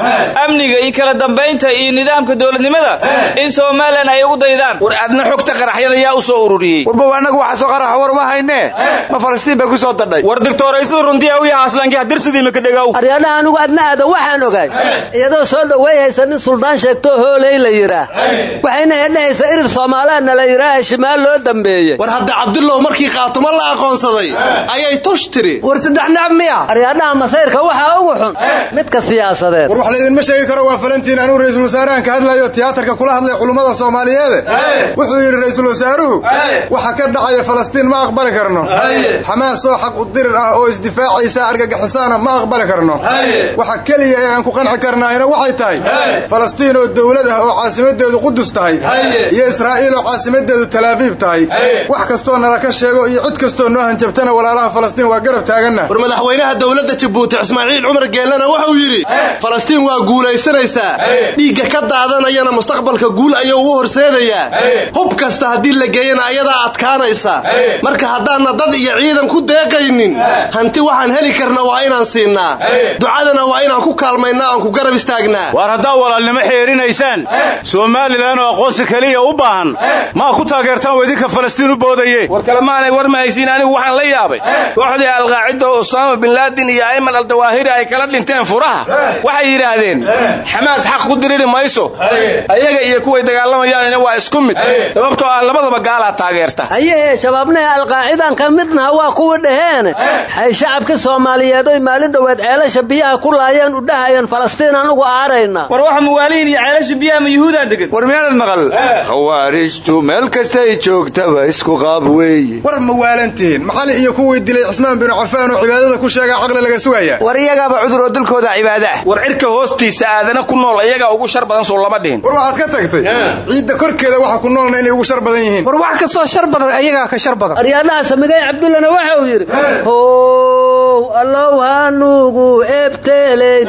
amniga iyo kala dambaynta iyo nidaamka dowladnimada in somalilan ay ugu daydaan. War aadna xogta qaraxyada yaa u soo ururiyey. Warbow annagu waxa soo qaraxa war uma haynee ma falastiin bay ku soo dadhay war digtooraysada runtiya u yaha aslaanki hadirsidii maka dhegow aryadhaha anigu adna aadan waxaan ogaay iyadoo soo dhoweeyhaysa nin suldaan sheegtoo hooley la yidhaah. Waxayna hedhahaysa irir soomaaliaadna la yidhaaha shimaal loo dambeeyey. War hadda cabdullow markii khaatumo la aqoonsaday. Ayay tush tiri. War saddex nacab miya. Aryadhaha masayrka waxaa ugu xun. Midka siyaasadeed. War wax laydinma sheegi karo waa falantiin anuu raiisul wasaarahan ka hadlayo tiyaatarka kula hadlay culummada soomaaliyeede wuxuu yidhi raiisul wasaaruhu waxa ka dhacaya falastiin ma aqbali karno. Xamaas oo xaq udirir ah oo isdifaacaysa argagixisaana ma aqbali karno. Waxa keliya ee aan ku qanci karnaahina waxay tahay falastiin oo dowlad ah oo caasimadeedu qudus tahay. Iyo israa'iil oo caasimadeedu talaabiib tahay. Wax kastoo nala ka sheego iyo cid kastoo noo hanjabtana walaalaha falastiin waa garab taaganna. War madaxweynaha dowladda jabuuti ismaaciil cumar geellana wuxuu yidhi falastiin waa guulaysanaysaa dhiigga ka daadanayana mustaqbalka guul ayuu ugu horseedayaa. Hub kasta haddii la geeyana ayadaa adkaanaysa. Marka haddaanna dad iyo ciidan ku deeqaynin hanti waxaan heli karna waa inaan siinnaa ducadana waa inaan ku kaalmaynaa aan ku garab istaagnaa waar haddaa walaalnimo xeerinaysaan somalilan oo aqoonsi keliya u baahan. Maa ku taageertaan weydinka falastiin u boodaye war kalemaanay war ma haysiin anigu waxaan la yaabay. Kooxdii alqaacidda oo usaama bin laadin iyo ayman aldawaahiri ay kala dhinteen furaha. Waxay yidhaahdeen xamaas xaq ku diriri mayso. Ayaga iyo kuway dagaalamayaanina waa isku mid. Sababtoo ah labadaba gaalaa taageerta. Ayahee shabaabnaha alqaacidan ka midnaha waa kuwii dhaheene hay shacabka soomaaliyeed oy maalin dhoweed ceelasha biyaha ku laayeen u dhahayeen falastiin anugu aarayna. War waxa muwaalihin iyo ceelasha biyaha ma yuhuudaa degan. War miyaanad maqal? Khawaarijtu meel kastay joogtaba isku qaab weeye war ma waalantihiin maxali iyo kuwii dilay cismaan binu cafaan oo cibaadada ku sheegaa caqli laga sugaya. War iyagaaba cuduroo dulkooda cibaada. Ah war cirka hoostiisa aadana ku nool iyagaa ugu shar badan soo lama dhihin. War waxaad ka tagtay? Ciidda korkeeda waxa ku noolna inay ugu shar badan yihiin. War wax kastoo shar badan ayagaa ka shar badan. Aryadhaha samigay cabdullana waxa uu yidhi how allow hanugu ebteleyn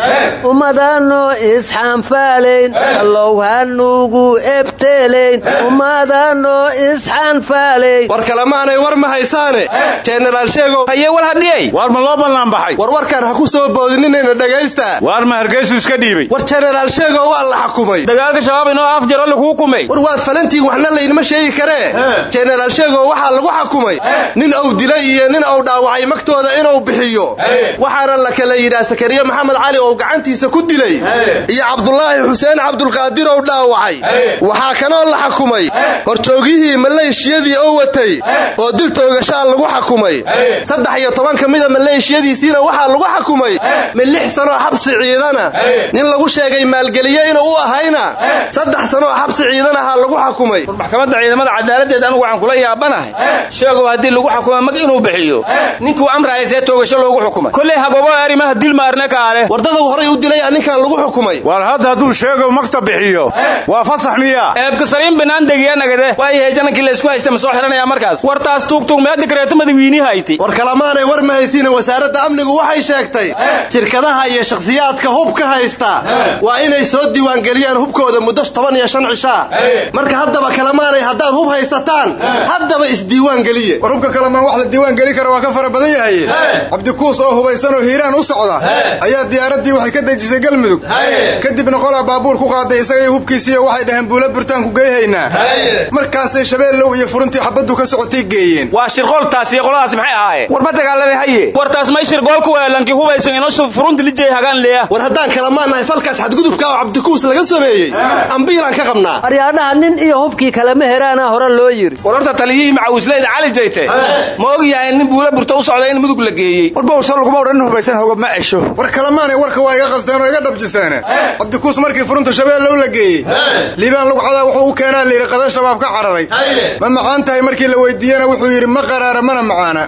ummadanoo isxaanfaalayn allow hanugu ebteleyn ummadanoo isxaanfaalayn war kalemaanay war ma haysaane? Jenaraal sheegow haye wal hadhiyey waar ma loo ballaan baxay? War warkan ha ku soo boodininayna dhagaystaa? Waar ma hargeysu iska dhiibay? War jenaraal sheegow waa la xukumay. Dagaalka shabaab inoo af jaro lagu hukumay war waad falantiin waxna laydinma sheegi karee? Jenaraal sheegow waxaa lagu xukumay. Nin uu dilay iyo nin uu dhaawacay magtooda inuu bixiyo. Waxaana la kala yidhaah sakariye maxamed cali oo gacantiisa ku dilay. Iyo cabdulaahi xuseen cabdulqaadir ou dhaawacay. Waxaa kanoo la xukumay horjoogyihii maleeshiyadii oo watay oo dil toogashaa lagu xukumay saddex iyo toban ka mida maleeshiyadiisiina waxaa lagu xukumay mid lix sanoo xabsi ciidana. Nin lagu sheegay maalgeliye inuu u ahayna. Saddex sanoo xabsi ciidanaha lagu xukumay maxkamadda ciidamada cadaaladdeed anugu waxaan kula yaabanahay. Sheegow haddii lagu xukuma mag inuu bixiyo. Ninkuu amraya see toogasho loogu xukumay. Kolley hagobo arrimaha dilma arne kaale. Wardada horay u dilay ninkan lagu xukumay. War hadduu sheego magta bixiyo waa fasax miya. Eebka saliin binaan degiya nagade waayahay janankii la isku haysta ma soo xidhanaya markaas. Wartaas tuugtuug mee dikreeto madawiini hayti. War kalamaanay war ma haysiine wasaaradda amnigu waxay sheegtay shirkadaha iyo shakhsiyaadka hubka haysta waa inay soo diiwaangeliyaan hubkooda muddo toban iyo shan cishaa marka haddaba kalamaanay haddaad hub haysataan haddaba isdiiwaan geliye war hubka kalamaan wax la diiwaan geli kara waa ka fara badan yahay. Cabdikuus oo hubaysan oo hiiraan u socda ayaa diyaaraddii waxay ka dejisay galmudug. Kadibna qolaa baabuur ku qaaday isaga iyo hubkiisiiyo waxay dhaheen buula burtaan ku geyhaynaa markaasay shabeellow iyo furuntii xabaddu ka socotay geeyeen. Waa shirqooltaas iyo qoladaas maxay ahaayeen war ma dagaalamay haye. Wartaas may shirqoolku weelankii hubaysan inoo furunti lijey hagaan leeya. War haddaan kalamaannahay falkaas xadgudubka oo cabdikuus laga sameeyey ambiilaan ka qabnaa. Aryaadhaha nin iyo hubkii kalema heraana hore loo yidhi. War horta taliyihii macawisleyda cali jayte ma og yahay nin buula burta u socda in mudug la geeyey. Warbawsa laguma odhan hubaysan hogab ma cesho war kalamaanay warka waa iga qasdeen oo iga dhabjiseene cabdikuus markii furunta shabeellow la geeyey liibaan lugcadaa wuxuu u keenaa layidhi qada shabaab ka cararay ma macaan tahay markii la weydiiyena wuxuu yidhi ma qaraara mana macaana.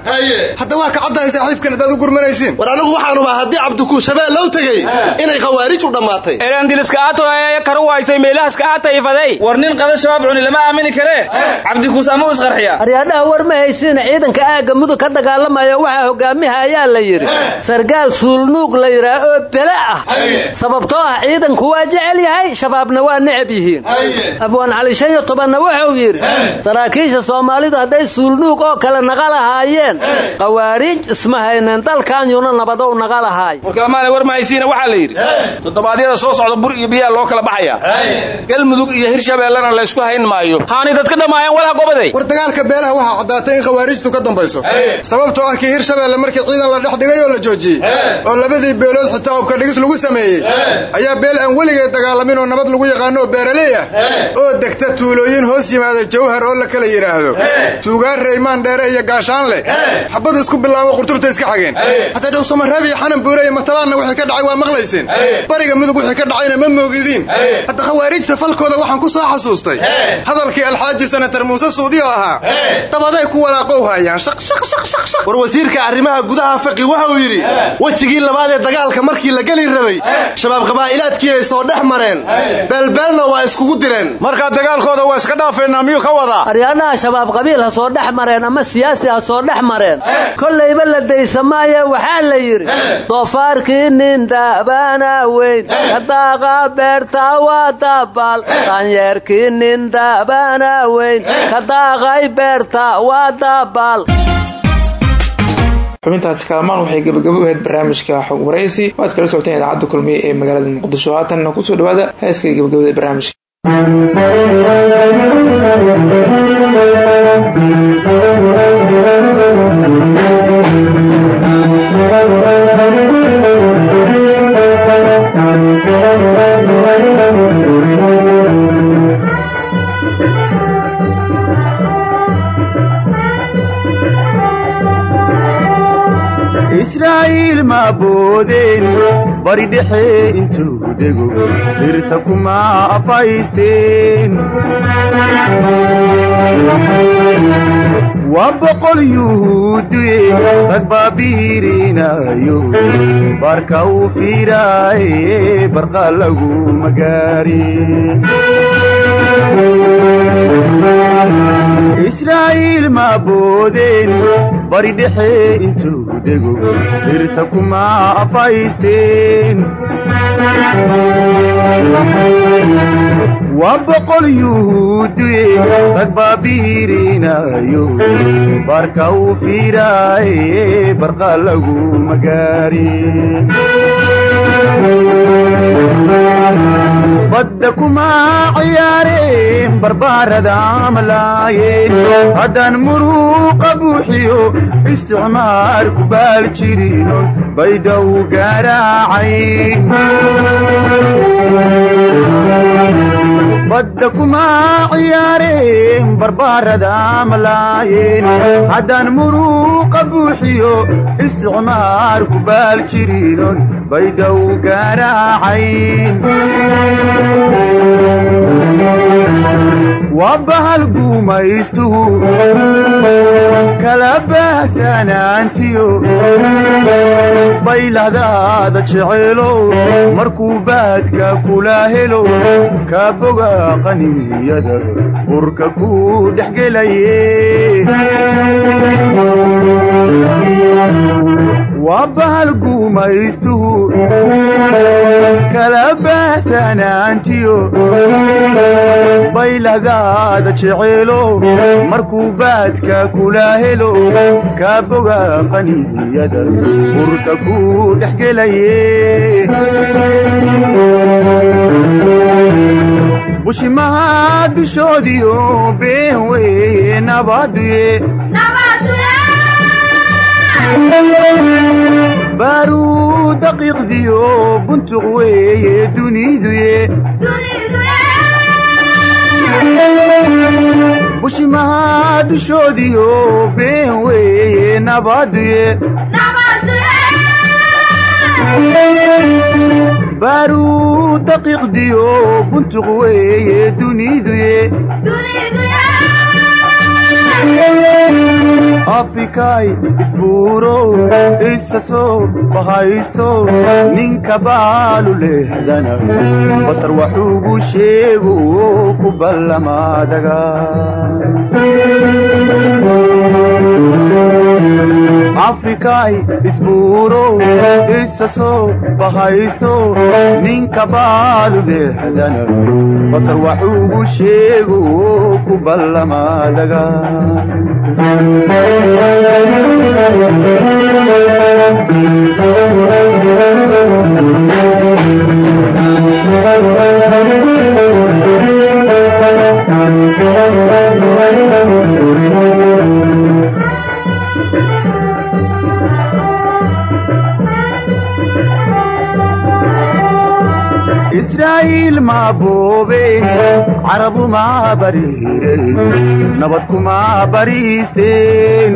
Hadda waa ka caddahay saaxiibkan haddaad u gurmanaysiin. War anigu waxaanuba haddii cabdikuus shabeellow tegey inay khawaarij u dhammaatay elandiliska aato ee karu haysay meelahaska aatayfaday war nin qada shabaab cuni lama aamini karee cabdikuus ama u isqarxiya. Aryaadhaha war ma haysiina ciidanka aagga mudug ka dagaalamaya waxaa hogaamiha ayaa la yidhi. Sargaal suulnuug la yidhaah oo bele ah. Sababtoo ah ciidanku waa jecel yahay shabaabna waa necab yihiin. Abwaan cali shan iyo tobanna wuxuu yidhi saraakiisha soomaalidu hadday suulnuug oo kale naqa lahaayeen khawaariij isma haynen dalkaanyuna nabadow naqa lahaay. Warkalamaana war ma haysiina waxaa la yidhi toddobaadyada soo socda bur iyo biyaa loo kala baxaya. Galmudug iyo hirshabeellena laysku hayn maayo. Haani dadka dhammaayeen walha gobaday war dagaalka beelaha waxaa caddaatay in khawaarijtu ka dambayso. Sababtoo ah kii hirshabeelle markii ciidan la dhex dhigay oo la joojiyey oo labadii beelood xitaa hubka dhigis lagu sameeyey ayaa beel aan weligeed dagaalamin oo nabad lagu yaqaano oo beeraley ah oo degta tuulooyin hoos yimaada jawhar oo la kala yidhaahdo tuugaan reymaan dheere iyo gaashaan leh. Xabad isku bilaabo qurtubta iska xageen. Hataa dhowsamareeb iyo xanan buure iyo matabaanna wixii ka dhacay waa maqlayseen bariga mudug wixii ka dhacayna ma moogidiin hadda khawaarijta falkooda waxaan ku soo xasuustay. Hadalkii alxaaji senatar muuse suudi oo ahaa. Dabaday ku walaaqow hayaan. War wasiirka arrimaha gudaha faqi wuxuu yidhi wejigii labaad ee dagaalka markii la geli rabay shabaab qabaa'ilaadkii ay soo dhex mareen beelbeelna waa iskugu direen. Markaa dagaalkooda waa iska dhaafeynaa miyuu ka wadaa? Aryaadhaha shabaab qabiil ha soo dhex mareen ama siyaasi ha soo dhex mareen. Kollayba la daysa maaye waxaa la yidhi doofaarkii nin daabana weyn ka daaqa beerta waa dabaal. Danyeerkii nin daabana weyn ka daaqay beerta waa dabaal xubintaasi kalamaan waxay gabagabo u ahayd barnaamijka xog waraysi waad kala socoteen idaacadda kulmiye ee magaalada muqdisho. Haatanna ku soo dhawaada heeskay gabagabada barnaamijka israa'iil ma boodeen. Bari dhexe intuu dego dhirta kuma afaysteen. Waa boqol yuhuuduye rag baabiirinayo barka u fiiraaye barqa lagu magaari israa'iil ma boodeen bari dhexe intuu dego dhirta kuma afaysteen. Waa boqol yuhuuduye rag baabiirinayo barka u fiiraaye barqa lagu magaari badda kuma ciyaareen barbaarada amlaayeen haddaan muruuqa buuxiyo isticmaar ku baal jirino baydow garaacayn badda kuma ciyaareen barbaarada amlaayeen haddaan muruuqa buuxiyo isticmaar ku baal jirinon baydow garaacayn waa bahal gumaystuhu kala baahsanaantiyo baylahdaada jeceelow markuu baadka kula helo kaa boga qaniyada urka ku dhex gelaye waa bahal gumaystuhu kala baahsanaantiyo baylahdaada jeceelo markuu baadka kula helo. Kaa boga qaniyada urka ku dhex gelaye bushimaha dushoodiyo been weye baaruu daqiiqdiyo buntuq weeye duniduye bushimaha dushoodiyo been weeye nabaduye baaruu daqiiqdiyo buntuq weeye duniduye afrikay isbuurow isa soo bahaysto ninka baalu lehdana. Basar waxuugu sheego ku ballamaadaga afrikay isbuurow isa soo bahaysto ninka baalu lehdana basar waxuugu sheego ku ballamaadaga israa'iil maa boobeen carabu maa bariireen nabad kumaa bariisteen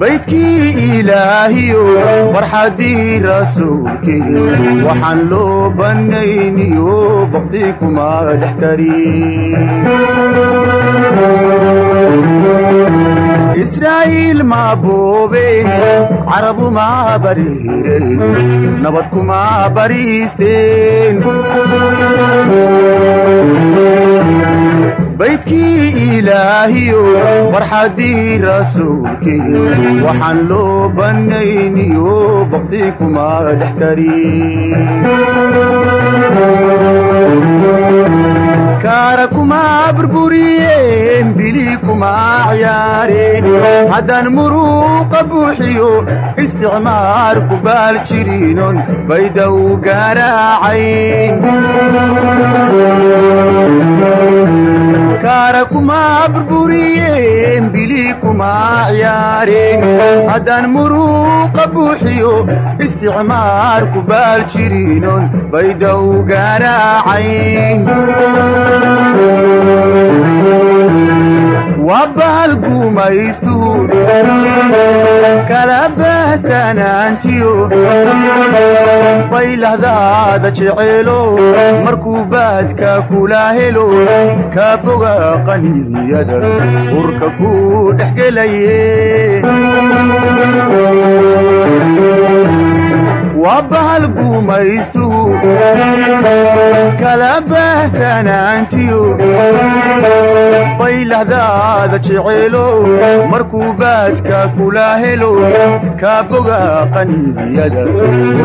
baydkii ilaahiyo farxaddii rasuulkii waxaan loo bannayniyo bakti kumaa dhex karin israa'iil maa boobeen carabu maa bariireen nabad kumaa bariisteen baydkii ilaahiyo farxaddii rasuulkii waxaan loo bannayniyo bakti kumaa dhex karin kaara kumaa burburiyeen bili kumaa ciyaareen. Haddaan muruuqa buuxiyo isticmaar ku baal jiriinon bayda u garaacayn kaara kumaa burburiyeen bili kumaa ciyaareen. Haddaan muruuqa buuxiyo isticmaar ku baal jiriinon bayda waa bahal gumaystuhu kala baylahdaada jeceelo markuu baadka kula helo. Kaa boga qaniyada. Urka ku dhex gelaye waa bahal gumaystuhu kala baahsanaantiyo baylahdaada jeceelo markuu baadka kula helo. Kaa boga qaniyada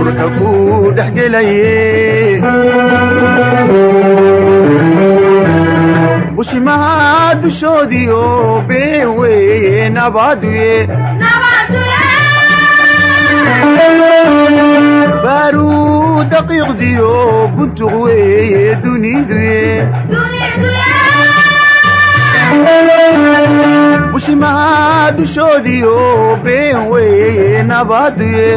urka ku dhex gelaye. Bushimaha dushoodiyo been weeye nabaduye baaruu daqiiqdiyo buntuq weeye duniduye bushimaha dushoodiyo been weeye nabaduye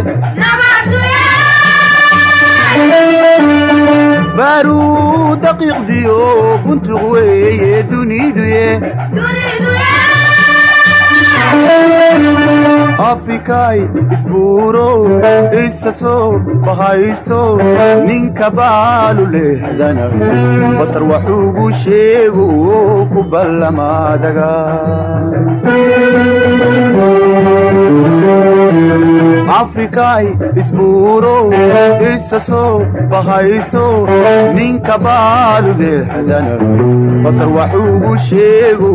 baaruu daqiiqdiyo buntuq weeye duniduye afrikay isbuurow isa soo bahaysto ninka baalu lehdana. Basar waxuugu sheego ku ballamaadaga afrikaay isbuurow isasoo bahaysto ninka baalu leexdana basar waxuugu sheego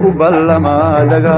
ku ballamaadaga